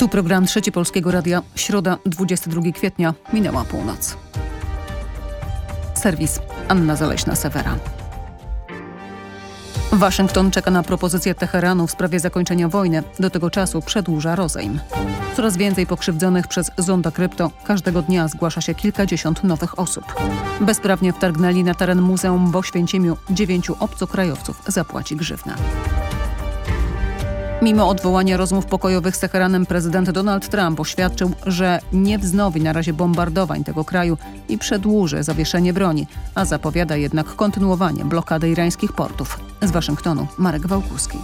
Tu program Trzeci Polskiego Radia, środa 22 kwietnia, minęła północ. Serwis Anna Zaleśna-Sewera. Waszyngton czeka na propozycję Teheranu w sprawie zakończenia wojny. Do tego czasu przedłuża rozejm. Coraz więcej pokrzywdzonych przez zonda krypto. Każdego dnia zgłasza się kilkadziesiąt nowych osób. Bezprawnie wtargnęli na teren muzeum w Oświęcimiu. Dziewięciu obcokrajowców zapłaci grzywnę. Mimo odwołania rozmów pokojowych z Teheranem prezydent Donald Trump oświadczył, że nie wznowi na razie bombardowań tego kraju i przedłuży zawieszenie broni, a zapowiada jednak kontynuowanie blokady irańskich portów. Z Waszyngtonu Marek Wałkuski.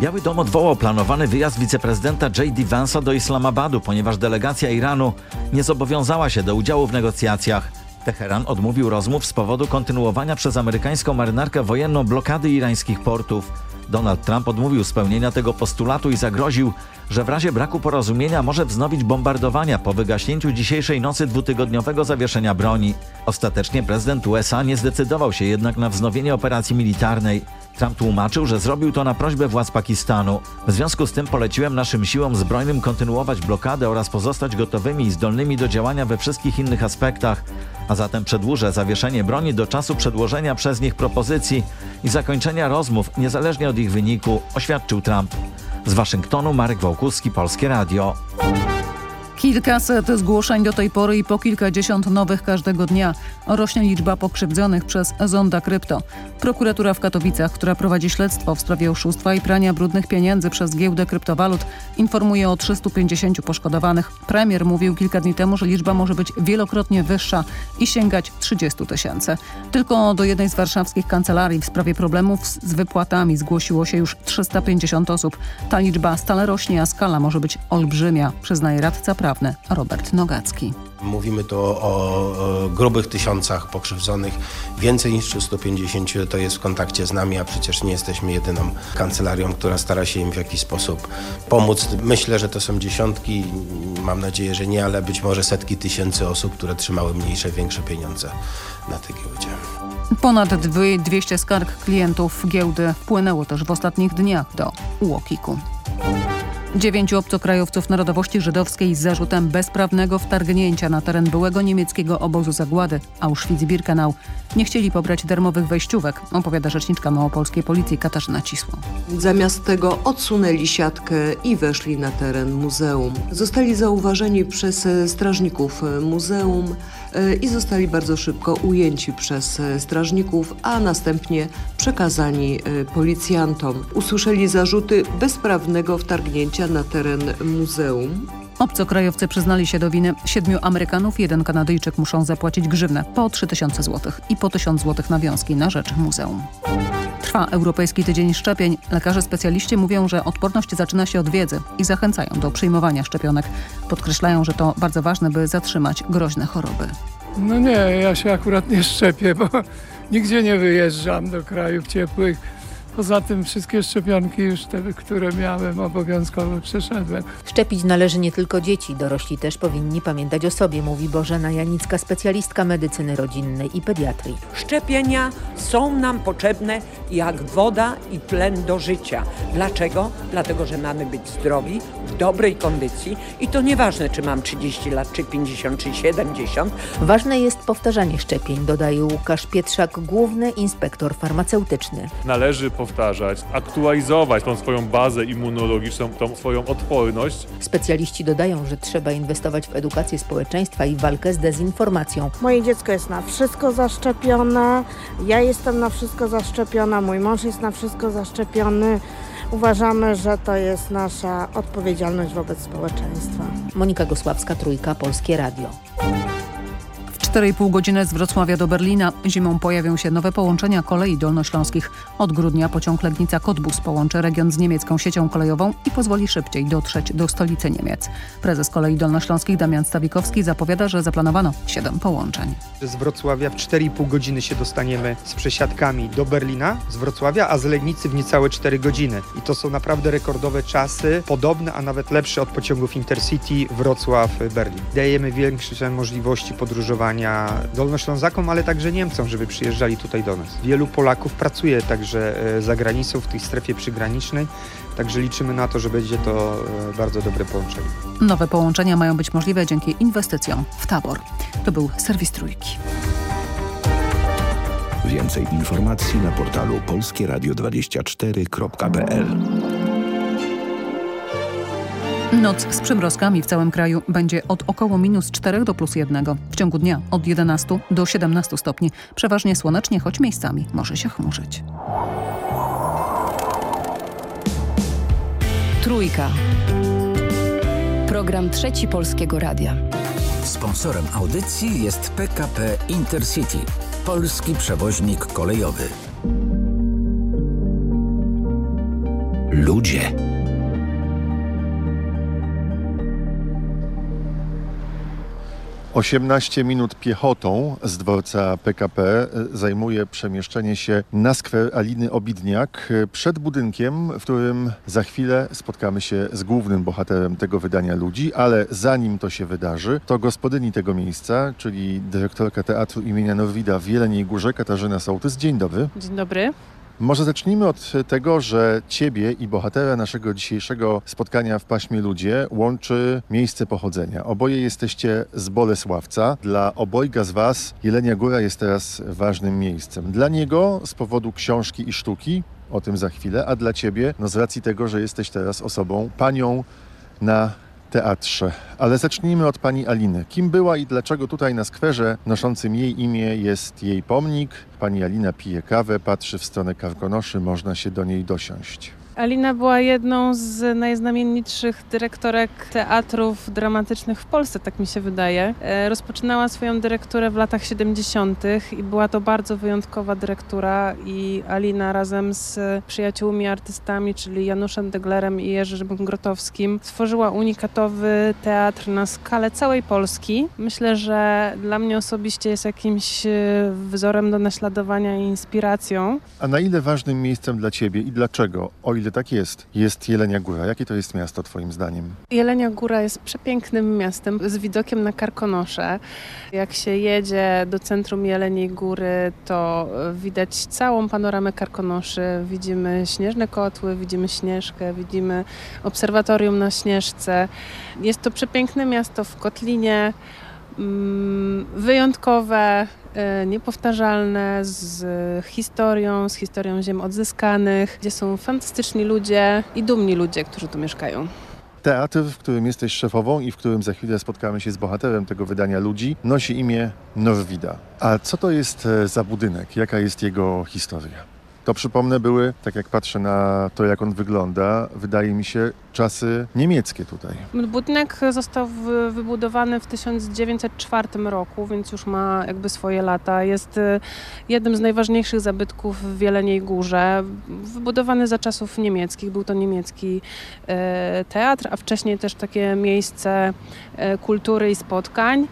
Biały Dom odwołał planowany wyjazd wiceprezydenta J.D. Vance'a do Islamabadu, ponieważ delegacja Iranu nie zobowiązała się do udziału w negocjacjach. Teheran odmówił rozmów z powodu kontynuowania przez amerykańską marynarkę wojenną blokady irańskich portów. Donald Trump odmówił spełnienia tego postulatu i zagroził, że w razie braku porozumienia może wznowić bombardowania po wygaśnięciu dzisiejszej nocy dwutygodniowego zawieszenia broni. Ostatecznie prezydent USA nie zdecydował się jednak na wznowienie operacji militarnej. Trump tłumaczył, że zrobił to na prośbę władz Pakistanu. W związku z tym poleciłem naszym siłom zbrojnym kontynuować blokadę oraz pozostać gotowymi i zdolnymi do działania we wszystkich innych aspektach, a zatem przedłużę zawieszenie broni do czasu przedłożenia przez nich propozycji i zakończenia rozmów niezależnie od ich wyniku, oświadczył Trump. Z Waszyngtonu Marek Wołkuski, Polskie Radio. Kilkaset zgłoszeń do tej pory i po kilkadziesiąt nowych każdego dnia. Rośnie liczba pokrzywdzonych przez Zonda Krypto. Prokuratura w Katowicach, która prowadzi śledztwo w sprawie oszustwa i prania brudnych pieniędzy przez giełdę kryptowalut, informuje o 350 poszkodowanych. Premier mówił kilka dni temu, że liczba może być wielokrotnie wyższa i sięgać 30 tysięcy. Tylko do jednej z warszawskich kancelarii w sprawie problemów z wypłatami zgłosiło się już 350 osób. Ta liczba stale rośnie, a skala może być olbrzymia, przyznaje radca prawny Robert Nogacki. Mówimy tu o, o, grubych tysiącach pokrzywdzonych. Więcej niż 350 to jest w kontakcie z nami, a przecież nie jesteśmy jedyną kancelarią, która stara się im w jakiś sposób pomóc. Myślę, że to są dziesiątki, mam nadzieję, że nie, ale być może setki tysięcy osób, które trzymały mniejsze, większe pieniądze na tej giełdzie. Ponad 200 skarg klientów giełdy wpłynęło też w ostatnich dniach do UOKiK-u. Dziewięciu obcokrajowców narodowości żydowskiej z zarzutem bezprawnego wtargnięcia na teren byłego niemieckiego obozu zagłady Auschwitz-Birkenau nie chcieli pobrać darmowych wejściówek, opowiada rzeczniczka małopolskiej policji Katarzyna Cisło. Zamiast tego odsunęli siatkę i weszli na teren muzeum. Zostali zauważeni przez strażników muzeum i zostali bardzo szybko ujęci przez strażników, a następnie przekazani policjantom. Usłyszeli zarzuty bezprawnego wtargnięcia na teren muzeum. Obcokrajowcy przyznali się do winy. Siedmiu Amerykanów, jeden Kanadyjczyk muszą zapłacić grzywnę po 3000 zł i po 1000 zł nawiązki na rzecz muzeum. Trwa Europejski Tydzień Szczepień. Lekarze specjaliści mówią, że odporność zaczyna się od wiedzy i zachęcają do przyjmowania szczepionek. Podkreślają, że to bardzo ważne, by zatrzymać groźne choroby. No nie, ja się akurat nie szczepię, bo nigdzie nie wyjeżdżam do krajów ciepłych. Poza tym wszystkie szczepionki już te, które miałem obowiązkowo przeszedłem. Szczepić należy nie tylko dzieci, dorośli też powinni pamiętać o sobie, mówi Bożena Janicka, specjalistka medycyny rodzinnej i pediatrii. Szczepienia są nam potrzebne jak woda i tlen do życia. Dlaczego? Dlatego, że mamy być zdrowi, w dobrej kondycji i to nieważne, czy mam 30 lat, czy 50, czy 70. Ważne jest powtarzanie szczepień, dodaje Łukasz Pietrzak, główny inspektor farmaceutyczny. Należy powtarzać, aktualizować tą swoją bazę immunologiczną, tą swoją odporność. Specjaliści dodają, że trzeba inwestować w edukację społeczeństwa i walkę z dezinformacją. Moje dziecko jest na wszystko zaszczepione, ja jestem na wszystko zaszczepiona, mój mąż jest na wszystko zaszczepiony. Uważamy, że to jest nasza odpowiedzialność wobec społeczeństwa. Monika Gosławska, Trójka, Polskie Radio. 4,5 godziny z Wrocławia do Berlina. Zimą pojawią się nowe połączenia kolei dolnośląskich. Od grudnia pociąg Legnica-Cottbus połączy region z niemiecką siecią kolejową i pozwoli szybciej dotrzeć do stolicy Niemiec. Prezes kolei dolnośląskich Damian Stawikowski zapowiada, że zaplanowano 7 połączeń. Z Wrocławia w 4,5 godziny się dostaniemy z przesiadkami do Berlina z Wrocławia, a z Legnicy w niecałe 4 godziny. I to są naprawdę rekordowe czasy, podobne, a nawet lepsze od pociągów Intercity Wrocław-Berlin. Dajemy większe możliwości podróżowania zaproszenia Dolnoślązakom, ale także Niemcom, żeby przyjeżdżali tutaj do nas. Wielu Polaków pracuje także e, za granicą, w tej strefie przygranicznej, także liczymy na to, że będzie to e, bardzo dobre połączenie. Nowe połączenia mają być możliwe dzięki inwestycjom w tabor. To był serwis Trójki. Więcej informacji na portalu polskieradio24.pl Noc z przymrozkami w całym kraju będzie od około minus 4 do plus 1. W ciągu dnia od 11 do 17 stopni. Przeważnie słonecznie, choć miejscami może się chmurzyć. Trójka. Program Trzeci Polskiego Radia. Sponsorem audycji jest PKP Intercity, polski przewoźnik kolejowy. Ludzie. Osiemnaście minut piechotą z dworca PKP zajmuje przemieszczenie się na skwer Aliny Obidniak przed budynkiem, w którym za chwilę spotkamy się z głównym bohaterem tego wydania ludzi, ale zanim to się wydarzy, to gospodyni tego miejsca, czyli dyrektorka Teatru imienia Norwida w Jeleniej Górze, Katarzyna Sołtys. Dzień dobry. Dzień dobry. Może zacznijmy od tego, że Ciebie i bohatera naszego dzisiejszego spotkania w Paśmie Ludzie łączy miejsce pochodzenia. Oboje jesteście z Bolesławca. Dla obojga z Was Jelenia Góra jest teraz ważnym miejscem. Dla niego z powodu książki i sztuki, o tym za chwilę, a dla Ciebie no z racji tego, że jesteś teraz osobą, panią na teatrze. Ale zacznijmy od pani Aliny. Kim była i dlaczego tutaj na skwerze noszącym jej imię jest jej pomnik? Pani Alina pije kawę, patrzy w stronę karkonoszy, można się do niej dosiąść. Alina była jedną z najznamienitszych dyrektorek teatrów dramatycznych w Polsce, tak mi się wydaje. E, Rozpoczynała swoją dyrekturę w latach 70. i była to bardzo wyjątkowa dyrektura i Alina razem z przyjaciółmi artystami, czyli Januszem Deglerem i Jerzym Grotowskim stworzyła unikatowy teatr na skalę całej Polski. Myślę, że dla mnie osobiście jest jakimś e, wzorem do naśladowania i inspiracją. A na ile ważnym miejscem dla Ciebie i dlaczego, o ile tak jest, jest Jelenia Góra? Jakie to jest miasto Twoim zdaniem? Jelenia Góra jest przepięknym miastem z widokiem na Karkonosze. Jak się jedzie do centrum Jeleniej Góry, to widać całą panoramę Karkonoszy. Widzimy śnieżne kotły, widzimy Śnieżkę, widzimy obserwatorium na Śnieżce. Jest to przepiękne miasto w Kotlinie, wyjątkowe, e, niepowtarzalne, z historią, z historią ziem odzyskanych, gdzie są fantastyczni ludzie i dumni ludzie, którzy tu mieszkają. Teatr, w którym jesteś szefową i w którym za chwilę spotkamy się z bohaterem tego wydania ludzi, nosi imię Norwida. A co to jest e, za budynek? Jaka jest jego historia? To przypomnę były, tak jak patrzę na to, jak on wygląda, wydaje mi się czasy niemieckie tutaj. Budynek został wybudowany w 1904 roku, więc już ma jakby swoje lata. Jest y, jednym z najważniejszych zabytków w Jeleniej Górze. Wybudowany za czasów niemieckich. Był to niemiecki e, teatr, a wcześniej też takie miejsce e, kultury i spotkań.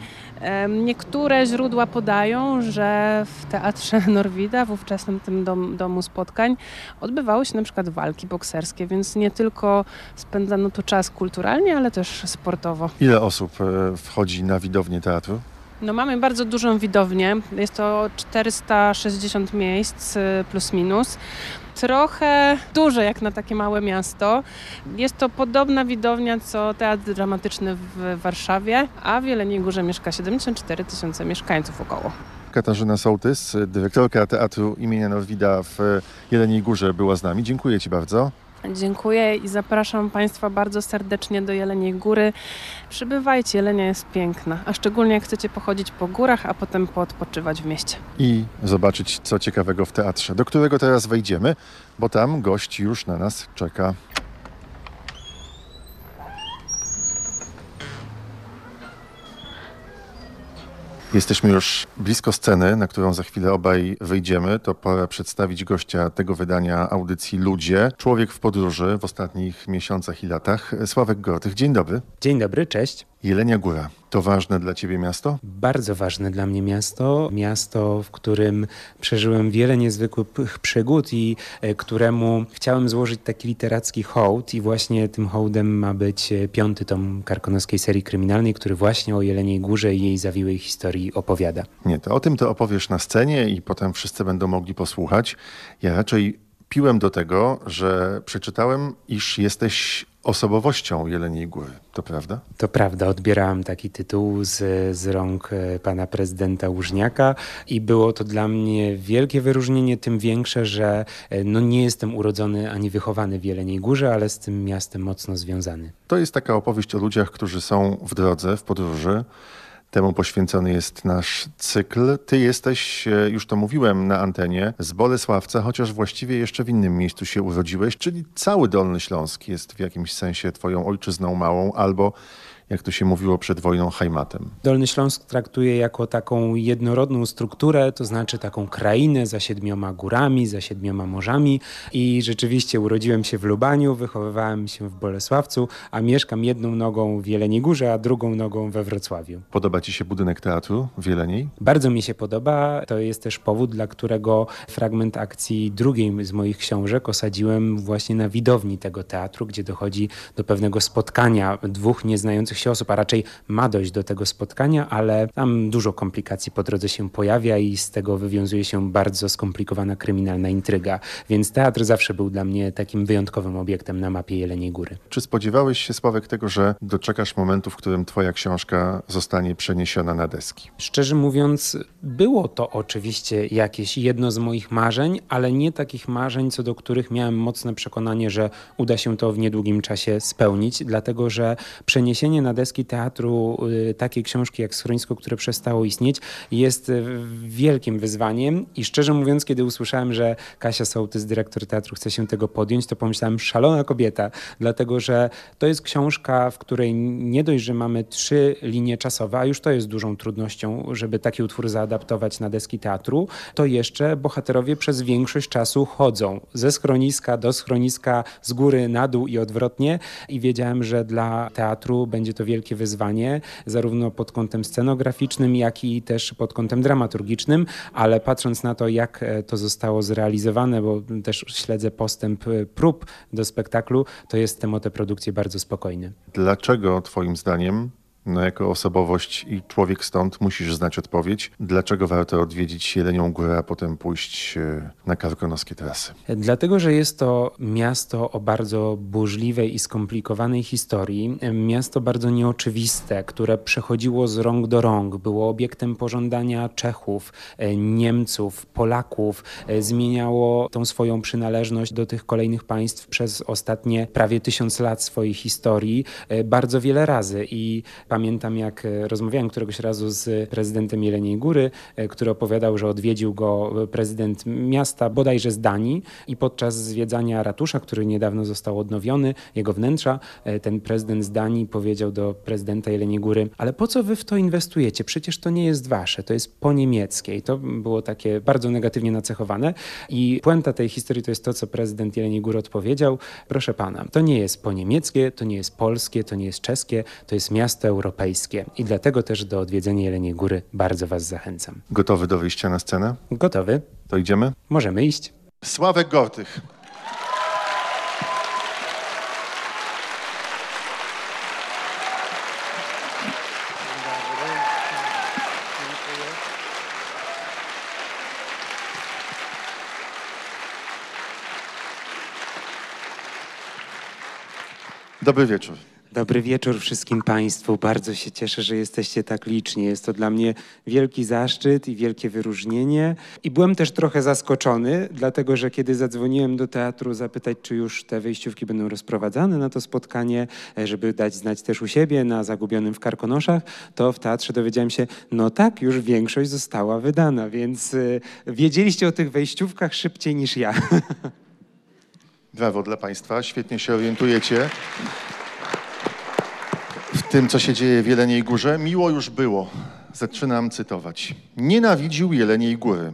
Niektóre źródła podają, że w teatrze Norwida, w ówczesnym tym dom, domu spotkań, odbywały się na przykład walki bokserskie, więc nie tylko spędzano tu czas kulturalnie, ale też sportowo. Ile osób e, wchodzi na widownię teatru? No mamy bardzo dużą widownię, jest to 460 miejsc y, plus minus. Trochę duże jak na takie małe miasto. Jest to podobna widownia co Teatr Dramatyczny w Warszawie, a w Jeleniej Górze mieszka 74 tysiące mieszkańców około. Katarzyna Sołtys, dyrektorka Teatru imienia Norwida w Jeleniej Górze była z nami. Dziękuję Ci bardzo. Dziękuję i zapraszam Państwa bardzo serdecznie do Jeleniej Góry. Przybywajcie, Jelenia jest piękna, a szczególnie jak chcecie pochodzić po górach, a potem poodpoczywać w mieście. i zobaczyć, co ciekawego w teatrze, do którego teraz wejdziemy, bo tam gość już na nas czeka. Jesteśmy już blisko sceny, na którą za chwilę obaj wyjdziemy. To pora przedstawić gościa tego wydania audycji Ludzie. Człowiek w podróży w ostatnich miesiącach i latach. Sławek Gortych, dzień dobry. Dzień dobry, cześć. Jelenia Góra to ważne dla ciebie miasto? Bardzo ważne dla mnie miasto. Miasto, w którym przeżyłem wiele niezwykłych przygód i e, któremu chciałem złożyć taki literacki hołd i właśnie tym hołdem ma być e, piąty tom karkonoskiej serii kryminalnej, który właśnie o Jeleniej Górze i jej zawiłej historii opowiada. Nie, to o tym to opowiesz na scenie i potem wszyscy będą mogli posłuchać. Ja raczej piłem do tego, że przeczytałem, iż jesteś osobowością Jeleniej Góry. To prawda? To prawda, odbierałem taki tytuł z, z rąk e, pana prezydenta Łużniaka i było to dla mnie wielkie wyróżnienie, tym większe, że e, no nie jestem urodzony ani wychowany w Jeleniej Górze, ale z tym miastem mocno związany. To jest taka opowieść o ludziach, którzy są w drodze, w podróży. Temu poświęcony jest nasz cykl. Ty jesteś, e, już to mówiłem na antenie, z Bolesławca, chociaż właściwie jeszcze w innym miejscu się urodziłeś, czyli cały Dolny Śląsk jest w jakimś sensie twoją ojczyzną małą albo jak to się mówiło przed wojną, Hajmatem. Dolny Śląsk traktuje jako taką jednorodną strukturę, to znaczy taką krainę za siedmioma górami, za siedmioma morzami i rzeczywiście urodziłem się w Lubaniu, wychowywałem się w Bolesławcu, a mieszkam jedną nogą w Jeleniej Górze, a drugą nogą we Wrocławiu. Podoba ci się budynek teatru w Jeleniej? Bardzo mi się podoba. To jest też powód, dla którego fragment akcji drugiej z moich książek osadziłem właśnie na widowni tego teatru, gdzie dochodzi do pewnego spotkania dwóch nieznających się osób, a raczej ma dojść do tego spotkania, ale tam dużo komplikacji po drodze się pojawia i z tego wywiązuje się bardzo skomplikowana kryminalna intryga. Więc teatr zawsze był dla mnie takim wyjątkowym obiektem na mapie Jeleniej Góry. Czy spodziewałeś się, Sławek, tego, że doczekasz momentu, w którym twoja książka zostanie przeniesiona na deski? Szczerze mówiąc, było to oczywiście jakieś jedno z moich marzeń, ale nie takich marzeń, co do których miałem mocne przekonanie, że uda się to w niedługim czasie spełnić, dlatego że przeniesienie na deski teatru y, takiej książki jak Schronisko, które przestało istnieć, jest y, wielkim wyzwaniem. I szczerze mówiąc, kiedy usłyszałem, że Kasia Sołtys, dyrektor teatru, chce się tego podjąć, to pomyślałem, szalona kobieta, dlatego że to jest książka, w której nie dość, że mamy trzy linie czasowe, a już to jest dużą trudnością, żeby taki utwór zaadaptować na deski teatru, to jeszcze bohaterowie przez większość czasu chodzą ze schroniska do schroniska, z góry na dół i odwrotnie. I wiedziałem, że dla teatru będzie to to wielkie wyzwanie, zarówno pod kątem scenograficznym, jak i też pod kątem dramaturgicznym, ale patrząc na to, jak e, to zostało zrealizowane, bo też śledzę postęp e, prób do spektaklu, to jestem o tę produkcję bardzo spokojny. Dlaczego Twoim zdaniem no, jako osobowość i człowiek stąd musisz znać odpowiedź, dlaczego warto odwiedzić Jelenią Górę, a potem pójść e, na karkonoskie trasy. Dlatego, że jest to miasto o bardzo burzliwej i skomplikowanej historii, miasto bardzo nieoczywiste, które przechodziło z rąk do rąk, było obiektem pożądania Czechów, e, Niemców, Polaków, e, zmieniało tą swoją przynależność do tych kolejnych państw przez ostatnie prawie tysiąc lat swojej historii bardzo wiele razy. I Pamiętam, jak e, rozmawiałem któregoś razu z prezydentem Jeleniej Góry, e, który opowiadał, że odwiedził go prezydent miasta, bodajże z Danii i podczas zwiedzania ratusza, który niedawno został odnowiony, jego wnętrza, e, ten prezydent z Danii powiedział do prezydenta Jeleniej Góry, ale po co wy w to inwestujecie? Przecież to nie jest wasze, to jest po niemieckie. I to było takie bardzo negatywnie nacechowane. I puenta tej historii to jest to, co prezydent Jeleniej Góry odpowiedział. Proszę pana, to nie jest po niemieckie, to nie jest polskie, to nie jest czeskie, to jest miasto europejskie i dlatego też do odwiedzenia Jeleniej Góry bardzo Was zachęcam. Gotowy do wyjścia na scenę? Gotowy. To idziemy? Możemy iść. Sławek Gortych. Dobry wieczór. Dobry wieczór wszystkim Państwu. Bardzo się cieszę, że jesteście tak liczni. Jest to dla mnie wielki zaszczyt i wielkie wyróżnienie. I byłem też trochę zaskoczony, dlatego że kiedy zadzwoniłem do teatru zapytać, czy już te wyjściówki będą rozprowadzane na to spotkanie, e, żeby dać znać też u siebie na Zagubionym w Karkonoszach, to w teatrze dowiedziałem się, no tak, już większość została wydana, więc e, wiedzieliście o tych wejściówkach szybciej niż ja. Brawo dla Państwa, świetnie się orientujecie tym, co się dzieje w Jeleniej Górze. Miło już było. Zaczynam cytować. Nienawidził Jeleniej Góry.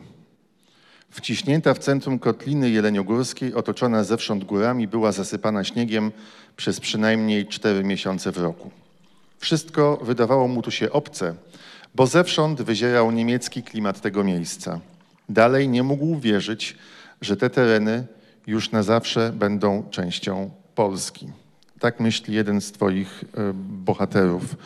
Wciśnięta w centrum kotliny jeleniogórskiej, otoczona zewsząd górami, była zasypana śniegiem przez przynajmniej cztery miesiące w roku. Wszystko wydawało mu tu się obce, bo zewsząd wyzierał niemiecki klimat tego miejsca. Dalej nie mógł wierzyć, że te tereny już na zawsze będą częścią Polski. Tak myśli jeden z Twoich e, bohaterów.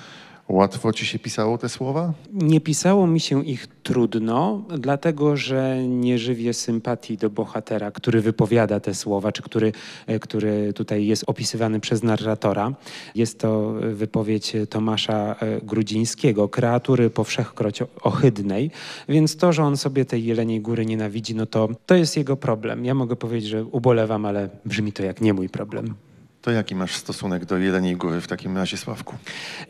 Łatwo Ci się pisało te słowa? Nie pisało mi się ich trudno, dlatego że nie żywię sympatii do bohatera, który wypowiada te słowa, czy który, e, który tutaj jest opisywany przez narratora. Jest to wypowiedź Tomasza e, Grudzińskiego, kreatury po wszechkroć ohydnej, więc to, że on sobie tej Jeleniej Góry nienawidzi, no to, to jest jego problem. Ja mogę powiedzieć, że ubolewam, ale brzmi to jak nie mój problem. To jaki masz stosunek do Jeleniej Góry w takim razie, Sławku?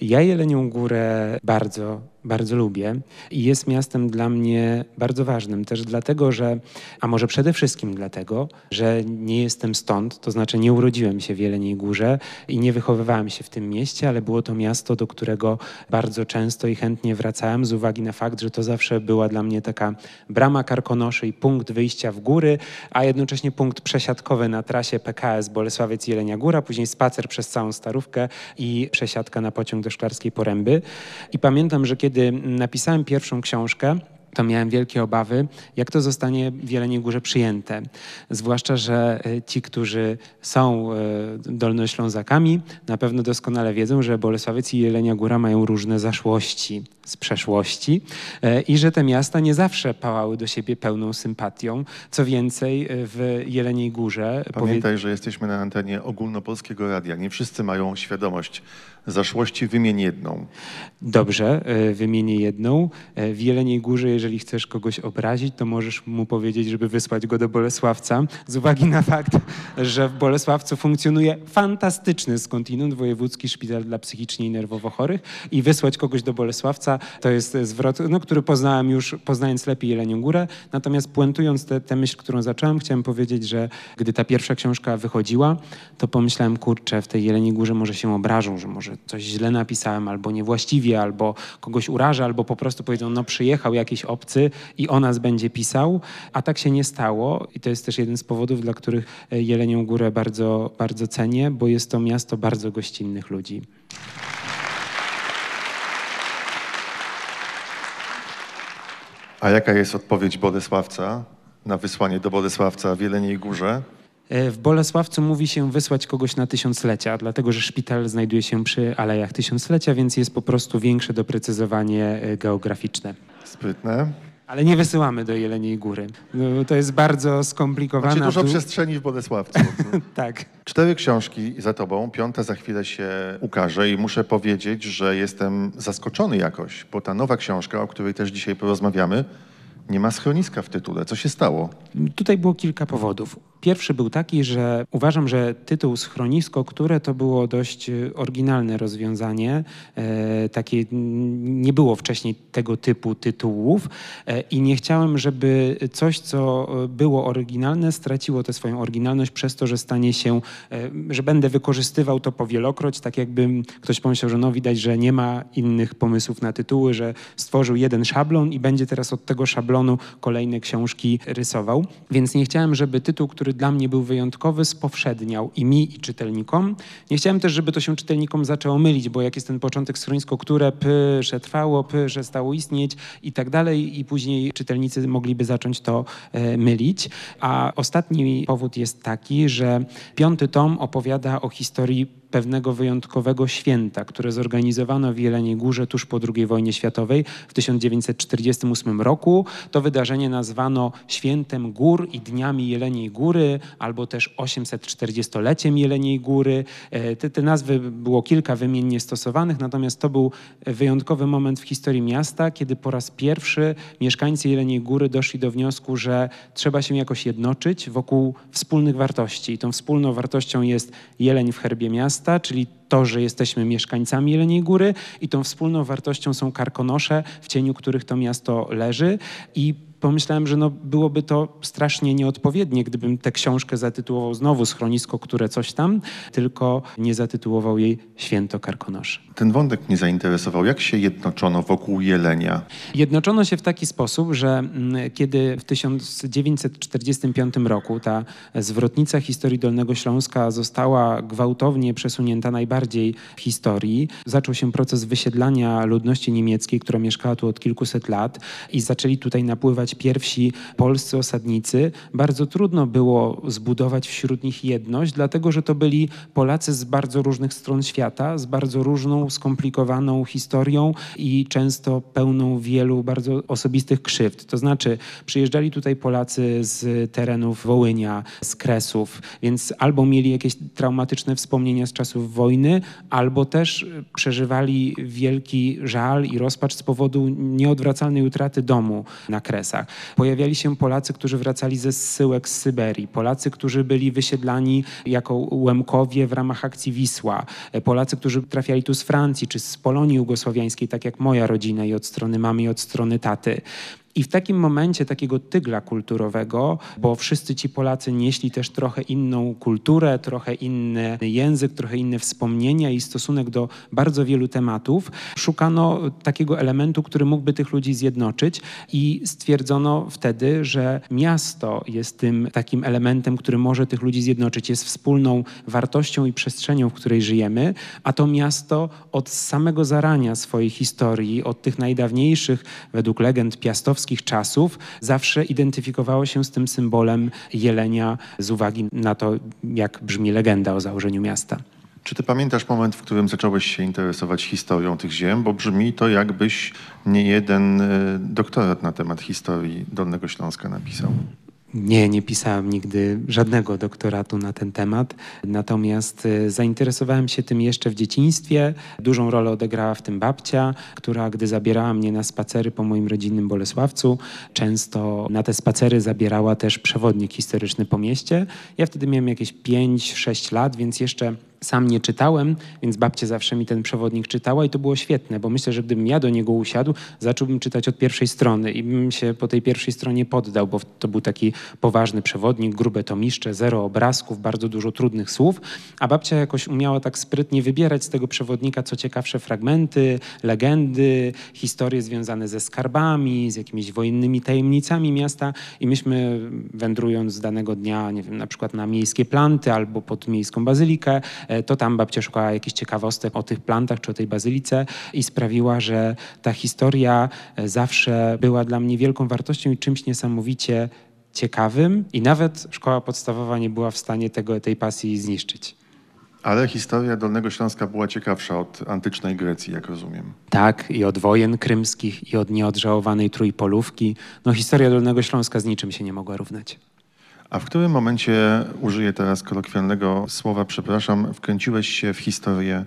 Ja Jelenią Górę bardzo, bardzo lubię i jest miastem dla mnie bardzo ważnym też dlatego, że, a może przede wszystkim dlatego, że nie jestem stąd, to znaczy nie urodziłem się w Jeleniej Górze i nie wychowywałem się w tym mieście, ale było to miasto, do którego bardzo często i chętnie wracałem z uwagi na fakt, że to zawsze była dla mnie taka brama Karkonoszy i punkt wyjścia w góry, a jednocześnie punkt przesiadkowy na trasie PKS Bolesławiec-Jelenia Góra, później spacer przez całą Starówkę i przesiadka na pociąg do Szklarskiej Poręby. I pamiętam, że kiedy napisałem pierwszą książkę, to miałem wielkie obawy, jak to zostanie w Jeleniej Górze przyjęte. Zwłaszcza, że e, ci, którzy są e, dolnoślązakami, na pewno doskonale wiedzą, że Bolesławiec i Jelenia Góra mają różne zaszłości z przeszłości e, i że te miasta nie zawsze pałały do siebie pełną sympatią. Co więcej, w Jeleniej Górze... Pamiętaj, że jesteśmy na antenie ogólnopolskiego radia. Nie wszyscy mają świadomość zaszłości. Wymień jedną. Dobrze, wymienię jedną. W Jeleniej Górze, jeżeli chcesz kogoś obrazić, to możesz mu powiedzieć, żeby wysłać go do Bolesławca, z uwagi na fakt, że w Bolesławcu funkcjonuje fantastyczny skądinąd wojewódzki szpital dla psychicznie i nerwowo chorych i wysłać kogoś do Bolesławca to jest zwrot, no, który poznałem już, poznając lepiej Jelenią Górę. Natomiast puentując tę myśl, którą zacząłem, chciałem powiedzieć, że gdy ta pierwsza książka wychodziła, to pomyślałem, kurczę, w tej Jeleniej Górze może się obrażą, że może coś źle napisałem, albo niewłaściwie, albo kogoś urażę, albo po prostu powiedzą, no przyjechał jakiś obcy i o nas będzie pisał, a tak się nie stało i to jest też jeden z powodów, dla których e, Jelenią Górę bardzo, bardzo cenię, bo jest to miasto bardzo gościnnych ludzi. A jaka jest odpowiedź Bolesławca na wysłanie do Bolesławca w Jeleniej Górze? E, w Bolesławcu mówi się wysłać kogoś na tysiąclecia, dlatego że szpital znajduje się przy Alejach Tysiąclecia, więc jest po prostu większe doprecyzowanie e, geograficzne. Sprytne. Ale nie wysyłamy do Jeleniej Góry. No, to jest bardzo skomplikowane. Macie dużo przestrzeni w Bolesławcu. tak. Cztery książki za tobą, piąta za chwilę się ukaże i muszę powiedzieć, że jestem zaskoczony jakoś, bo ta nowa książka, o której też dzisiaj porozmawiamy, nie ma schroniska w tytule. Co się stało? Tutaj było kilka powodów. Pierwszy był taki, że uważam, że tytuł Schronisko, które to było dość e, oryginalne rozwiązanie. E, takie nie było wcześniej tego typu tytułów e, i nie chciałem, żeby coś, co było oryginalne, straciło tę swoją oryginalność przez to, że stanie się, e, że będę wykorzystywał to powielokroć, tak jakby ktoś pomyślał, że no widać, że nie ma innych pomysłów na tytuły, że stworzył jeden szablon i będzie teraz od tego szablonu kolejne książki rysował. Więc nie chciałem, żeby tytuł, który dla mnie był wyjątkowy, spowszedniał i mi, i czytelnikom. Nie chciałem też, żeby to się czytelnikom zaczęło mylić, bo jak jest ten początek schronisko, które py, że trwało, py, że stało istnieć i tak dalej i później czytelnicy mogliby zacząć to e, mylić. A ostatni powód jest taki, że piąty tom opowiada o historii pewnego wyjątkowego święta, które zorganizowano w Jeleniej Górze tuż po II wojnie światowej w 1948 roku. To wydarzenie nazwano Świętem Gór i Dniami Jeleniej Góry, albo też 840-leciem Jeleniej Góry. E, te, te nazwy było kilka wymiennie stosowanych, natomiast to był wyjątkowy moment w historii miasta, kiedy po raz pierwszy mieszkańcy Jeleniej Góry doszli do wniosku, że trzeba się jakoś jednoczyć wokół wspólnych wartości. I tą wspólną wartością jest jeleń w herbie miasta, miasta, czyli to, że jesteśmy mieszkańcami Jeleniej Góry i tą wspólną wartością są karkonosze, w cieniu których to miasto leży i pomyślałem, że no byłoby to strasznie nieodpowiednie, gdybym tę książkę zatytułował znowu Schronisko, które coś tam, tylko nie zatytułował jej Święto Karkonoszy. Ten wątek mnie zainteresował. Jak się jednoczono wokół jelenia? Jednoczono się w taki sposób, że mm, kiedy w 1945 roku ta zwrotnica historii Dolnego Śląska została gwałtownie przesunięta najbardziej bardziej historii. Zaczął się proces wysiedlania ludności niemieckiej, która mieszkała tu od kilkuset lat i zaczęli tutaj napływać pierwsi polscy osadnicy. Bardzo trudno było zbudować wśród nich jedność, dlatego że to byli Polacy z bardzo różnych stron świata, z bardzo różną, skomplikowaną historią i często pełną wielu bardzo osobistych krzywd. To znaczy przyjeżdżali tutaj Polacy z terenów Wołynia, z Kresów, więc albo mieli jakieś traumatyczne wspomnienia z czasów wojny, albo też przeżywali wielki żal i rozpacz z powodu nieodwracalnej utraty domu na Kresach. Pojawiali się Polacy, którzy wracali ze zsyłek z Syberii, Polacy, którzy byli wysiedlani jako Łemkowie w ramach akcji Wisła, Polacy, którzy trafiali tu z Francji czy z Polonii Jugosłowiańskiej, tak jak moja rodzina i od strony mamy i od strony taty. I w takim momencie takiego tygla kulturowego, bo wszyscy ci Polacy nieśli też trochę inną kulturę, trochę inny język, trochę inne wspomnienia i stosunek do bardzo wielu tematów, szukano takiego elementu, który mógłby tych ludzi zjednoczyć i stwierdzono wtedy, że miasto jest tym takim elementem, który może tych ludzi zjednoczyć, jest wspólną wartością i przestrzenią, w której żyjemy, a to miasto od samego zarania swojej historii, od tych najdawniejszych, według legend piastowskich, czasów zawsze identyfikowało się z tym symbolem jelenia z uwagi na to, jak brzmi legenda o założeniu miasta. Czy ty pamiętasz moment, w którym zacząłeś się interesować historią tych ziem? Bo brzmi to, jakbyś nie jeden e, doktorat na temat historii Dolnego Śląska napisał. Nie, nie pisałem nigdy żadnego doktoratu na ten temat. Natomiast e, zainteresowałem się tym jeszcze w dzieciństwie. Dużą rolę odegrała w tym babcia, która gdy zabierała mnie na spacery po moim rodzinnym Bolesławcu, często na te spacery zabierała też przewodnik historyczny po mieście. Ja wtedy miałem jakieś 5-6 lat, więc jeszcze sam nie czytałem, więc babcia zawsze mi ten przewodnik czytała i to było świetne, bo myślę, że gdybym ja do niego usiadł, zacząłbym czytać od pierwszej strony i bym się po tej pierwszej stronie poddał, bo to był taki poważny przewodnik, grube tomiszcze, zero obrazków, bardzo dużo trudnych słów, a babcia jakoś umiała tak sprytnie wybierać z tego przewodnika co ciekawsze fragmenty, legendy, historie związane ze skarbami, z jakimiś wojennymi tajemnicami miasta i myśmy wędrując danego dnia, nie wiem, na przykład na miejskie planty albo pod miejską bazylikę, to tam babcia szukała jakichś ciekawostek o tych plantach czy o tej bazylice i sprawiła, że ta historia e, zawsze była dla mnie wielką wartością i czymś niesamowicie ciekawym i nawet szkoła podstawowa nie była w stanie tego, tej pasji zniszczyć. Ale historia Dolnego Śląska była ciekawsza od antycznej Grecji, jak rozumiem. Tak, i od wojen krymskich, i od nieodżałowanej trójpolówki. No historia Dolnego Śląska z niczym się nie mogła równać. A w którym momencie, użyję teraz kolokwialnego słowa, przepraszam, wkręciłeś się w historię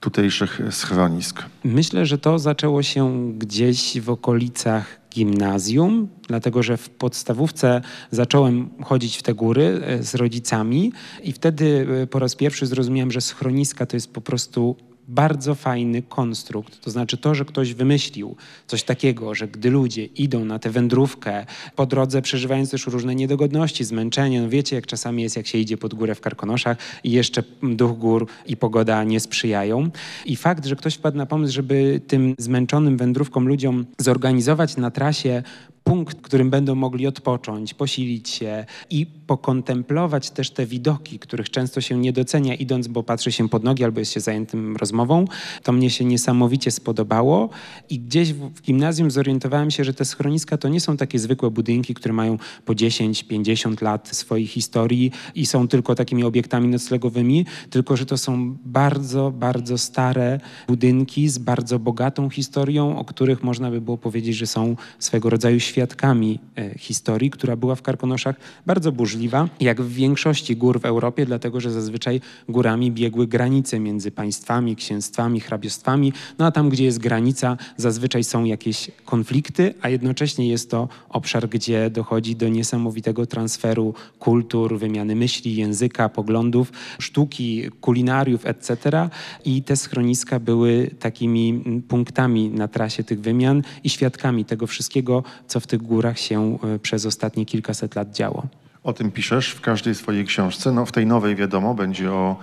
tutejszych schronisk? Myślę, że to zaczęło się gdzieś w okolicach gimnazjum, dlatego że w podstawówce zacząłem chodzić w te góry e, z rodzicami i wtedy e, po raz pierwszy zrozumiałem, że schroniska to jest po prostu bardzo fajny konstrukt. To znaczy to, że ktoś wymyślił coś takiego, że gdy ludzie idą na tę wędrówkę, po drodze przeżywając też różne niedogodności, zmęczenie, no wiecie jak czasami jest, jak się idzie pod górę w Karkonoszach i jeszcze duch gór i pogoda nie sprzyjają. I fakt, że ktoś wpadł na pomysł, żeby tym zmęczonym wędrówkom ludziom zorganizować na trasie punkt, którym będą mogli odpocząć, posilić się i pokontemplować też te widoki, których często się nie docenia idąc, bo patrzy się pod nogi albo jest się zajętym rozmową. To mnie się niesamowicie spodobało i gdzieś w gimnazjum zorientowałem się, że te schroniska to nie są takie zwykłe budynki, które mają po 10-50 lat swojej historii i są tylko takimi obiektami noclegowymi, tylko że to są bardzo, bardzo stare budynki z bardzo bogatą historią, o których można by było powiedzieć, że są swego rodzaju świadkami e, historii, która była w Karkonoszach bardzo burzliwa, jak w większości gór w Europie, dlatego że zazwyczaj górami biegły granice między państwami, księstwami, hrabiostwami. No a tam, gdzie jest granica, zazwyczaj są jakieś konflikty, a jednocześnie jest to obszar, gdzie dochodzi do niesamowitego transferu kultur, wymiany myśli, języka, poglądów, sztuki, kulinariów, etc. I te schroniska były takimi punktami na trasie tych wymian i świadkami tego wszystkiego, co w tych górach się e, przez ostatnie kilkaset lat działo. O tym piszesz w każdej swojej książce. No, w tej nowej, wiadomo, będzie o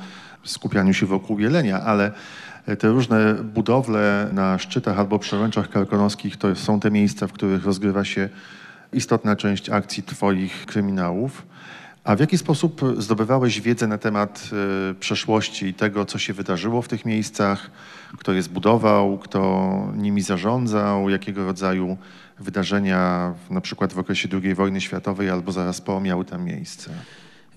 skupianiu się wokół jelenia, ale te różne budowle na szczytach albo przełęczach karkonoskich to są te miejsca, w których rozgrywa się istotna część akcji Twoich kryminałów. A w jaki sposób zdobywałeś wiedzę na temat y, przeszłości i tego, co się wydarzyło w tych miejscach, kto je zbudował, kto nimi zarządzał, jakiego rodzaju wydarzenia, na przykład w okresie II wojny światowej albo zaraz po, miały tam miejsce?